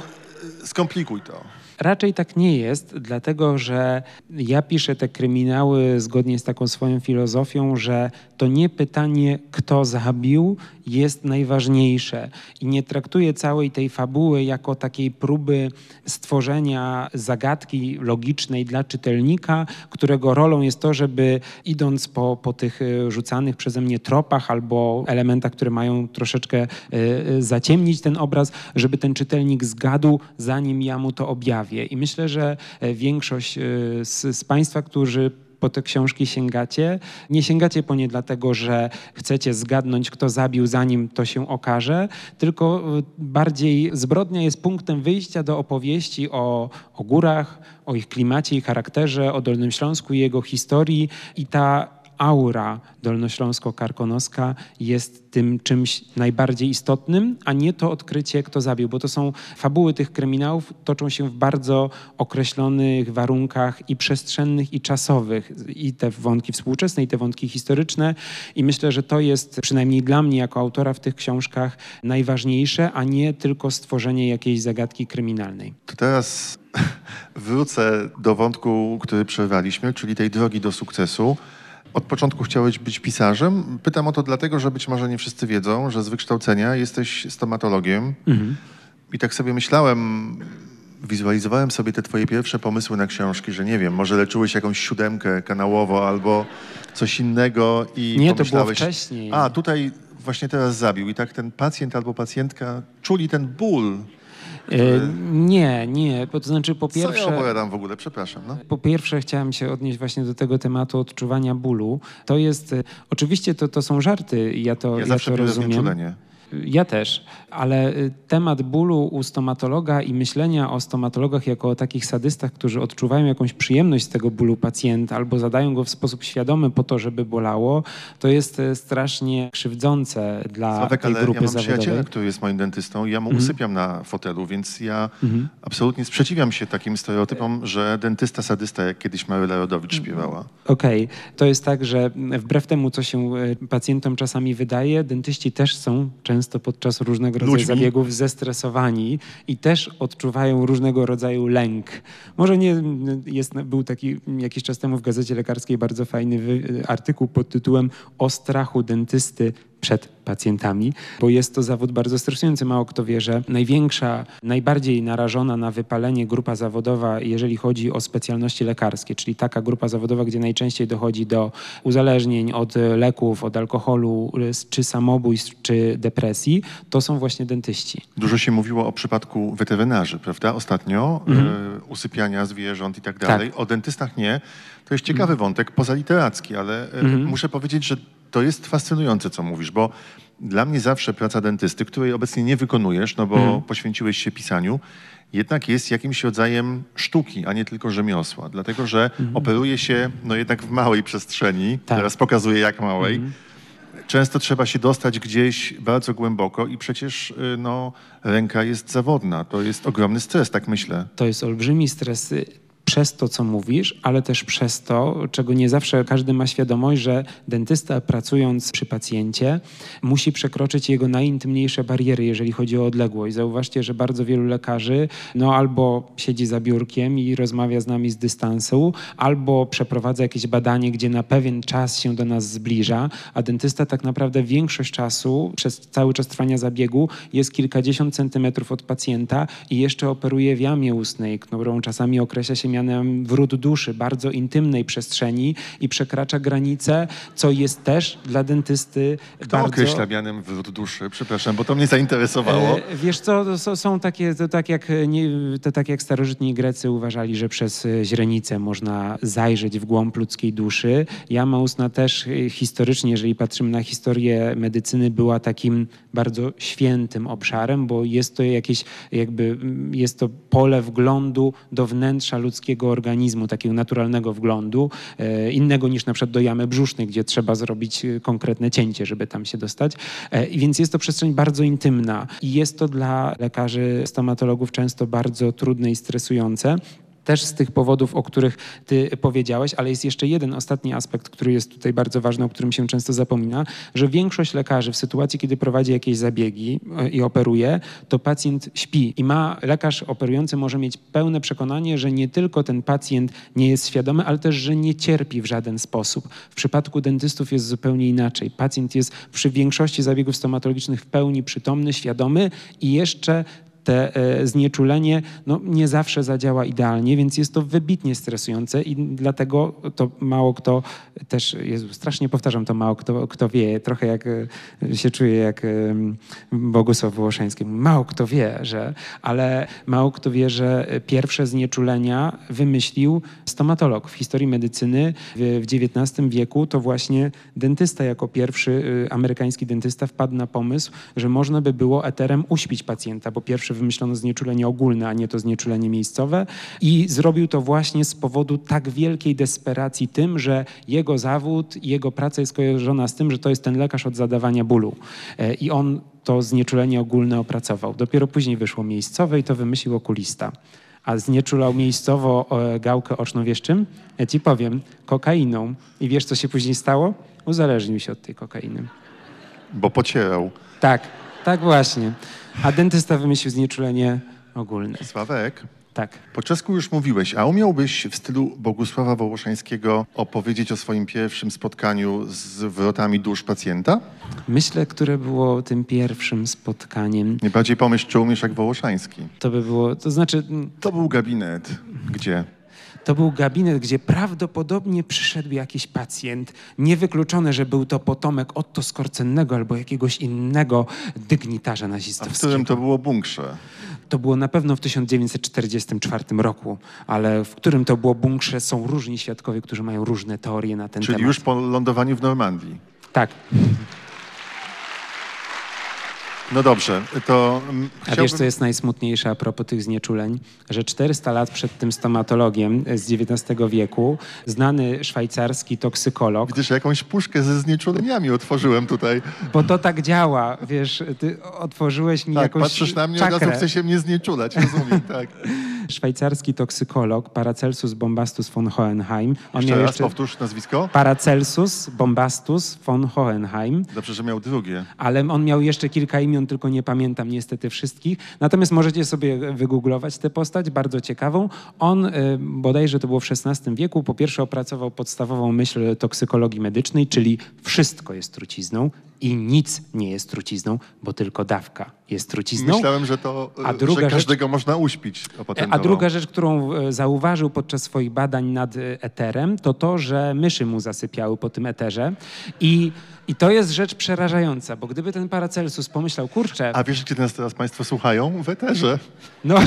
e, skomplikuj to. Raczej tak nie jest, dlatego że ja piszę te kryminały zgodnie z taką swoją filozofią, że to nie pytanie, kto zabił, jest najważniejsze i nie traktuję całej tej fabuły jako takiej próby stworzenia zagadki logicznej dla czytelnika, którego rolą jest to, żeby idąc po, po tych y, rzucanych przeze mnie tropach albo elementach, które mają troszeczkę y, y, zaciemnić ten obraz, żeby ten czytelnik zgadł, zanim ja mu to objawię. I myślę, że e, większość z, z Państwa, którzy po te książki sięgacie. Nie sięgacie po nie dlatego, że chcecie zgadnąć, kto zabił, zanim to się okaże, tylko y, bardziej zbrodnia jest punktem wyjścia do opowieści o, o górach, o ich klimacie i charakterze, o Dolnym Śląsku i jego historii i ta aura dolnośląsko-karkonoska jest tym czymś najbardziej istotnym, a nie to odkrycie, kto zabił, bo to są fabuły tych kryminałów toczą się w bardzo określonych warunkach i przestrzennych, i czasowych. I te wątki współczesne, i te wątki historyczne. I myślę, że to jest przynajmniej dla mnie jako autora w tych książkach najważniejsze, a nie tylko stworzenie jakiejś zagadki kryminalnej. To teraz wrócę do wątku, który przerwaliśmy, czyli tej drogi do sukcesu. Od początku chciałeś być pisarzem. Pytam o to dlatego, że być może nie wszyscy wiedzą, że z wykształcenia jesteś stomatologiem. Mhm. I tak sobie myślałem, wizualizowałem sobie te twoje pierwsze pomysły na książki, że nie wiem, może leczyłeś jakąś siódemkę kanałowo albo coś innego i Nie, to było wcześniej. a tutaj właśnie teraz zabił i tak ten pacjent albo pacjentka czuli ten ból. E, nie, nie, to znaczy po Co ja pierwsze... opowiadam w ogóle, przepraszam. No. Po pierwsze chciałem się odnieść właśnie do tego tematu odczuwania bólu. To jest, e, oczywiście to, to są żarty, ja to, Ja zawsze to rozumiem. znieczulenie. Ja też, ale y, temat bólu u stomatologa i myślenia o stomatologach jako o takich sadystach, którzy odczuwają jakąś przyjemność z tego bólu pacjenta albo zadają go w sposób świadomy po to, żeby bolało, to jest y, strasznie krzywdzące dla Sławek, tej ale grupy ja mam zawodowej. przyjaciela, który jest moim dentystą i ja mu Mhm. usypiam na fotelu, więc ja Mhm. absolutnie sprzeciwiam się takim stereotypom, że dentysta sadysta, jak kiedyś Maryla Rodowicz śpiewała. Okej, to jest tak, że wbrew temu, co się e, pacjentom czasami wydaje, dentyści też są często podczas różnego rodzaju Ludźmi. zabiegów zestresowani i też odczuwają różnego rodzaju lęk. Może nie jest, był taki jakiś czas temu w gazecie lekarskiej bardzo fajny artykuł pod tytułem O strachu dentysty przed pacjentami, bo jest to zawód bardzo stresujący. Mało kto wie, że największa, najbardziej narażona na wypalenie grupa zawodowa, jeżeli chodzi o specjalności lekarskie, czyli taka grupa zawodowa, gdzie najczęściej dochodzi do uzależnień od leków, od alkoholu, czy samobójstw, czy depresji, to są właśnie dentyści. Dużo się mówiło o przypadku weterynarzy, prawda? Ostatnio Mhm. e, usypiania zwierząt i tak dalej. O dentystach nie. To jest ciekawy wątek, pozaliteracki, ale e, Mhm. muszę powiedzieć, że to jest fascynujące, co mówisz, bo dla mnie zawsze praca dentysty, której obecnie nie wykonujesz, no bo Mhm. poświęciłeś się pisaniu, jednak jest jakimś rodzajem sztuki, a nie tylko rzemiosła. Dlatego, że Mhm. operuje się no jednak w małej przestrzeni. Tak. Teraz pokazuję jak małej. Mhm. Często trzeba się dostać gdzieś bardzo głęboko i przecież y, no, ręka jest zawodna. To jest ogromny stres, tak myślę. To jest olbrzymi stres przez to, co mówisz, ale też przez to, czego nie zawsze każdy ma świadomość, że dentysta pracując przy pacjencie musi przekroczyć jego najintymniejsze bariery, jeżeli chodzi o odległość. Zauważcie, że bardzo wielu lekarzy no albo siedzi za biurkiem i rozmawia z nami z dystansu, albo przeprowadza jakieś badanie, gdzie na pewien czas się do nas zbliża, a dentysta tak naprawdę większość czasu, przez cały czas trwania zabiegu, jest kilkadziesiąt centymetrów od pacjenta i jeszcze operuje w jamie ustnej, którą czasami określa się mianem wrót duszy, bardzo intymnej przestrzeni i przekracza granice, co jest też dla dentysty Kto bardzo... określa mianem wywrót duszy? Przepraszam, bo to mnie zainteresowało. E, Wiesz co, to są- takie, to tak jak, nie, to tak jak starożytni Grecy uważali, że przez e, źrenicę można zajrzeć w głąb ludzkiej duszy. Jama ustna też e, historycznie, jeżeli patrzymy na historię medycyny, była takim bardzo świętym obszarem, bo jest to jakieś jakby, jest to pole wglądu do wnętrza ludzkiego organizmu, takiego naturalnego wglądu, e, innego niż na przykład do jamy brzusznej, gdzie trzeba zrobić e, konkretne cięcie, żeby tam się dostać. E, więc jest to przestrzeń bardzo intymna i jest to dla lekarzy, stomatologów często bardzo trudne i stresujące. Też z tych powodów, o których ty powiedziałeś, ale jest jeszcze jeden ostatni aspekt, który jest tutaj bardzo ważny, o którym się często zapomina, że większość lekarzy w sytuacji, kiedy prowadzi jakieś zabiegi e, i operuje, to pacjent śpi i ma lekarz operujący może mieć pełne przekonanie, że nie tylko ten pacjent nie jest świadomy, ale też, że nie cierpi w żaden sposób. W przypadku dentystów jest zupełnie inaczej. Pacjent jest przy większości zabiegów stomatologicznych w pełni przytomny, świadomy i jeszcze te e, znieczulenie no, nie zawsze zadziała idealnie, więc jest to wybitnie stresujące i dlatego to mało kto też, Jezu, strasznie powtarzam to mało kto, kto wie, trochę jak e, się czuję jak Bogusław Wołoszański. Mało kto wie, że, ale mało kto wie, że pierwsze znieczulenia wymyślił stomatolog w historii medycyny w, XIX wieku. To właśnie dentysta jako pierwszy amerykański dentysta wpadł na pomysł, że można by było eterem uśpić pacjenta, bo pierwszy wymyślono znieczulenie ogólne, a nie to znieczulenie miejscowe. I zrobił to właśnie z powodu tak wielkiej desperacji tym, że jego zawód i jego praca jest kojarzona z tym, że to jest ten lekarz od zadawania bólu. E, I on to znieczulenie ogólne opracował. Dopiero później wyszło miejscowe i to wymyślił okulista. A znieczulał miejscowo e, gałkę oczną, wiesz czym? Ja ci powiem, kokainą. I wiesz, co się później stało? Uzależnił się od tej kokainy. Bo pocierał. Tak, tak właśnie. A dentysta wymyślił znieczulenie ogólne. Sławek, Tak. po czesku już mówiłeś, a umiałbyś w stylu Bogusława Wołoszańskiego opowiedzieć o swoim pierwszym spotkaniu z wrotami dusz pacjenta? Myślę, które było tym pierwszym spotkaniem. Nie bardziej pomyśl, czy umiesz jak Wołoszański. To by było, to znaczy, To był gabinet. Gdzie? To był gabinet, gdzie prawdopodobnie przyszedł jakiś pacjent. Niewykluczone, że był to potomek Otto Skorcennego albo jakiegoś innego dygnitarza A w nazistowskiego. którym to było bunkrze? To było na pewno w 1944 roku, ale w którym to było bunkrze są różni świadkowie, którzy mają różne teorie na ten Czyli temat. już po lądowaniu w Normandii. Tak. No dobrze, to mm, A chciałbym... wiesz, co jest najsmutniejsze a propos tych znieczuleń? Że 400 lat przed tym stomatologiem z XIX wieku znany szwajcarski toksykolog, Widzisz, jakąś puszkę ze znieczuleniami otworzyłem tutaj. bo to tak działa, wiesz, ty otworzyłeś mi Tak, jakąś patrzysz na mnie, od czakrę. razu chce się mnie znieczulać, rozumiem, tak. Szwajcarski toksykolog Paracelsus Bombastus von Hohenheim. On Jeszcze raz jeszcze powtórz nazwisko. Paracelsus Bombastus von Hohenheim. Dobrze, że miał drugie. ale on miał jeszcze kilka imion, tylko nie pamiętam niestety wszystkich. Natomiast możecie sobie wygooglować tę postać, bardzo ciekawą. On, y, bodajże to było w XVI wieku, po pierwsze opracował podstawową myśl toksykologii medycznej, czyli wszystko jest trucizną i nic nie jest trucizną, bo tylko dawka jest trucizną. Myślałem, że to, A a druga że rzecz- każdego można uśpić. A druga rzecz, którą e, zauważył podczas swoich badań nad e, eterem, to to, że myszy mu zasypiały po tym eterze. I, i to jest rzecz przerażająca, bo gdyby ten Paracelsus pomyślał, kurczę, A wiesz, gdzie nas teraz Państwo słuchają? W eterze. no...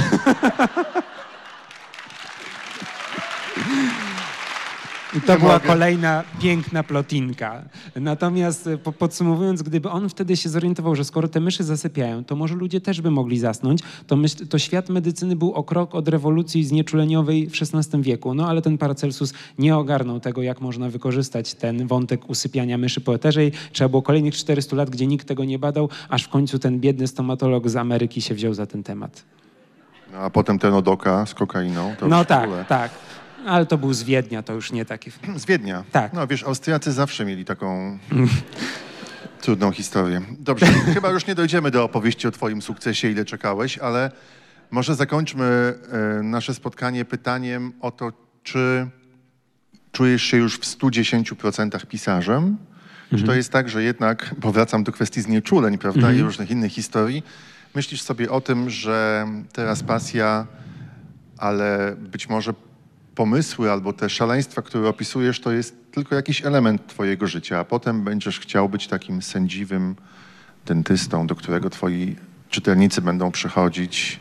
I to była kolejna piękna plotinka. Natomiast e, po, podsumowując, gdyby on wtedy się zorientował, że skoro te myszy zasypiają, to może ludzie też by mogli zasnąć, to, myśl, to świat medycyny był o krok od rewolucji znieczuleniowej w XVI wieku. No ale ten Paracelsus nie ogarnął tego, jak można wykorzystać ten wątek usypiania myszy po eterze i trzeba było kolejnych 400 lat, gdzie nikt tego nie badał, aż w końcu ten biedny stomatolog z Ameryki się wziął za ten temat. No, a potem ten Odoka z kokainą. No tak, tak. Ale to był z Wiednia, to już nie takie... Z Wiednia. Tak. No wiesz, Austriacy zawsze mieli taką trudną historię. Dobrze, chyba już nie dojdziemy do opowieści o twoim sukcesie, ile czekałeś, ale może zakończmy e, nasze spotkanie pytaniem o to, czy czujesz się już w 110% pisarzem? Czy to jest tak, że jednak, powracam do kwestii znieczuleń, prawda, Mhm. i różnych innych historii, myślisz sobie o tym, że teraz pasja, ale być może pomysły albo te szaleństwa, które opisujesz, to jest tylko jakiś element twojego życia, a potem będziesz chciał być takim sędziwym dentystą, do którego twoi czytelnicy będą przychodzić,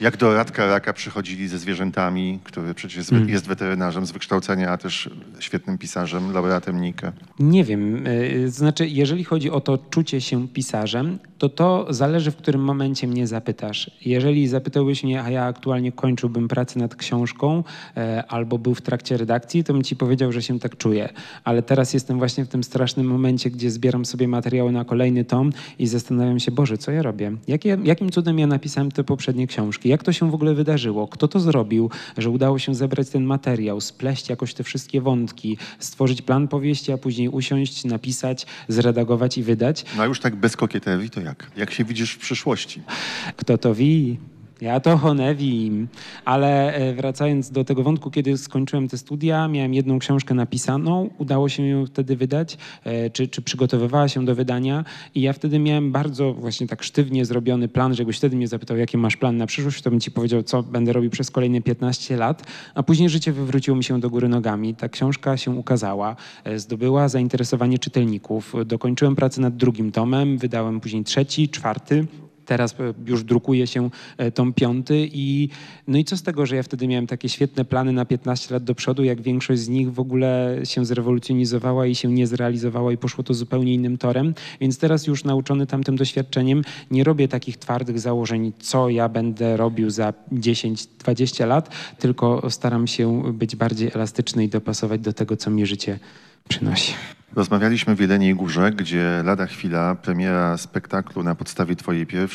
jak do Radka Raka przychodzili ze zwierzętami, który przecież jest, Mm. jest weterynarzem z wykształcenia, a też świetnym pisarzem, laureatem Nike. Nie wiem. y, Znaczy, jeżeli chodzi o to czucie się pisarzem, to to zależy, w którym momencie mnie zapytasz. Jeżeli zapytałbyś mnie, a ja aktualnie kończyłbym pracę nad książką e, albo był w trakcie redakcji, to bym ci powiedział, że się tak czuję. Ale teraz jestem właśnie w tym strasznym momencie, gdzie zbieram sobie materiały na kolejny tom i zastanawiam się, Boże, co ja robię? Jakie, jakim cudem ja napisałem te poprzednie książki? Jak to się w ogóle wydarzyło? Kto to zrobił, że udało się zebrać ten materiał, spleść jakoś te wszystkie wątki, stworzyć plan powieści, a później usiąść, napisać, zredagować i wydać? No a już tak bez kokieterii to jak? Jak się widzisz w przyszłości? Kto to wie? Ja to honewim, ale e, wracając do tego wątku, kiedy skończyłem te studia, miałem jedną książkę napisaną, udało się ją wtedy wydać, e, czy, czy przygotowywała się do wydania. I ja wtedy miałem bardzo właśnie tak sztywnie zrobiony plan, że jakbyś wtedy mnie zapytał, jaki masz plan na przyszłość, to bym ci powiedział, co będę robił przez kolejne 15 lat, a później życie wywróciło mi się do góry nogami. Ta książka się ukazała, e, zdobyła zainteresowanie czytelników, dokończyłem pracę nad drugim tomem, wydałem później trzeci, czwarty, Teraz e, już drukuje się e, tom piąty i no i co z tego, że ja wtedy miałem takie świetne plany na 15 lat do przodu, jak większość z nich w ogóle się zrewolucjonizowała i się nie zrealizowała i poszło to zupełnie innym torem. Więc teraz już nauczony tamtym doświadczeniem nie robię takich twardych założeń, co ja będę robił za 10-20 lat, tylko staram się być bardziej elastyczny i dopasować do tego, co mi życie przynosi. Rozmawialiśmy w Jeleniej Górze, gdzie lada chwila premiera spektaklu na podstawie twojej pierwszej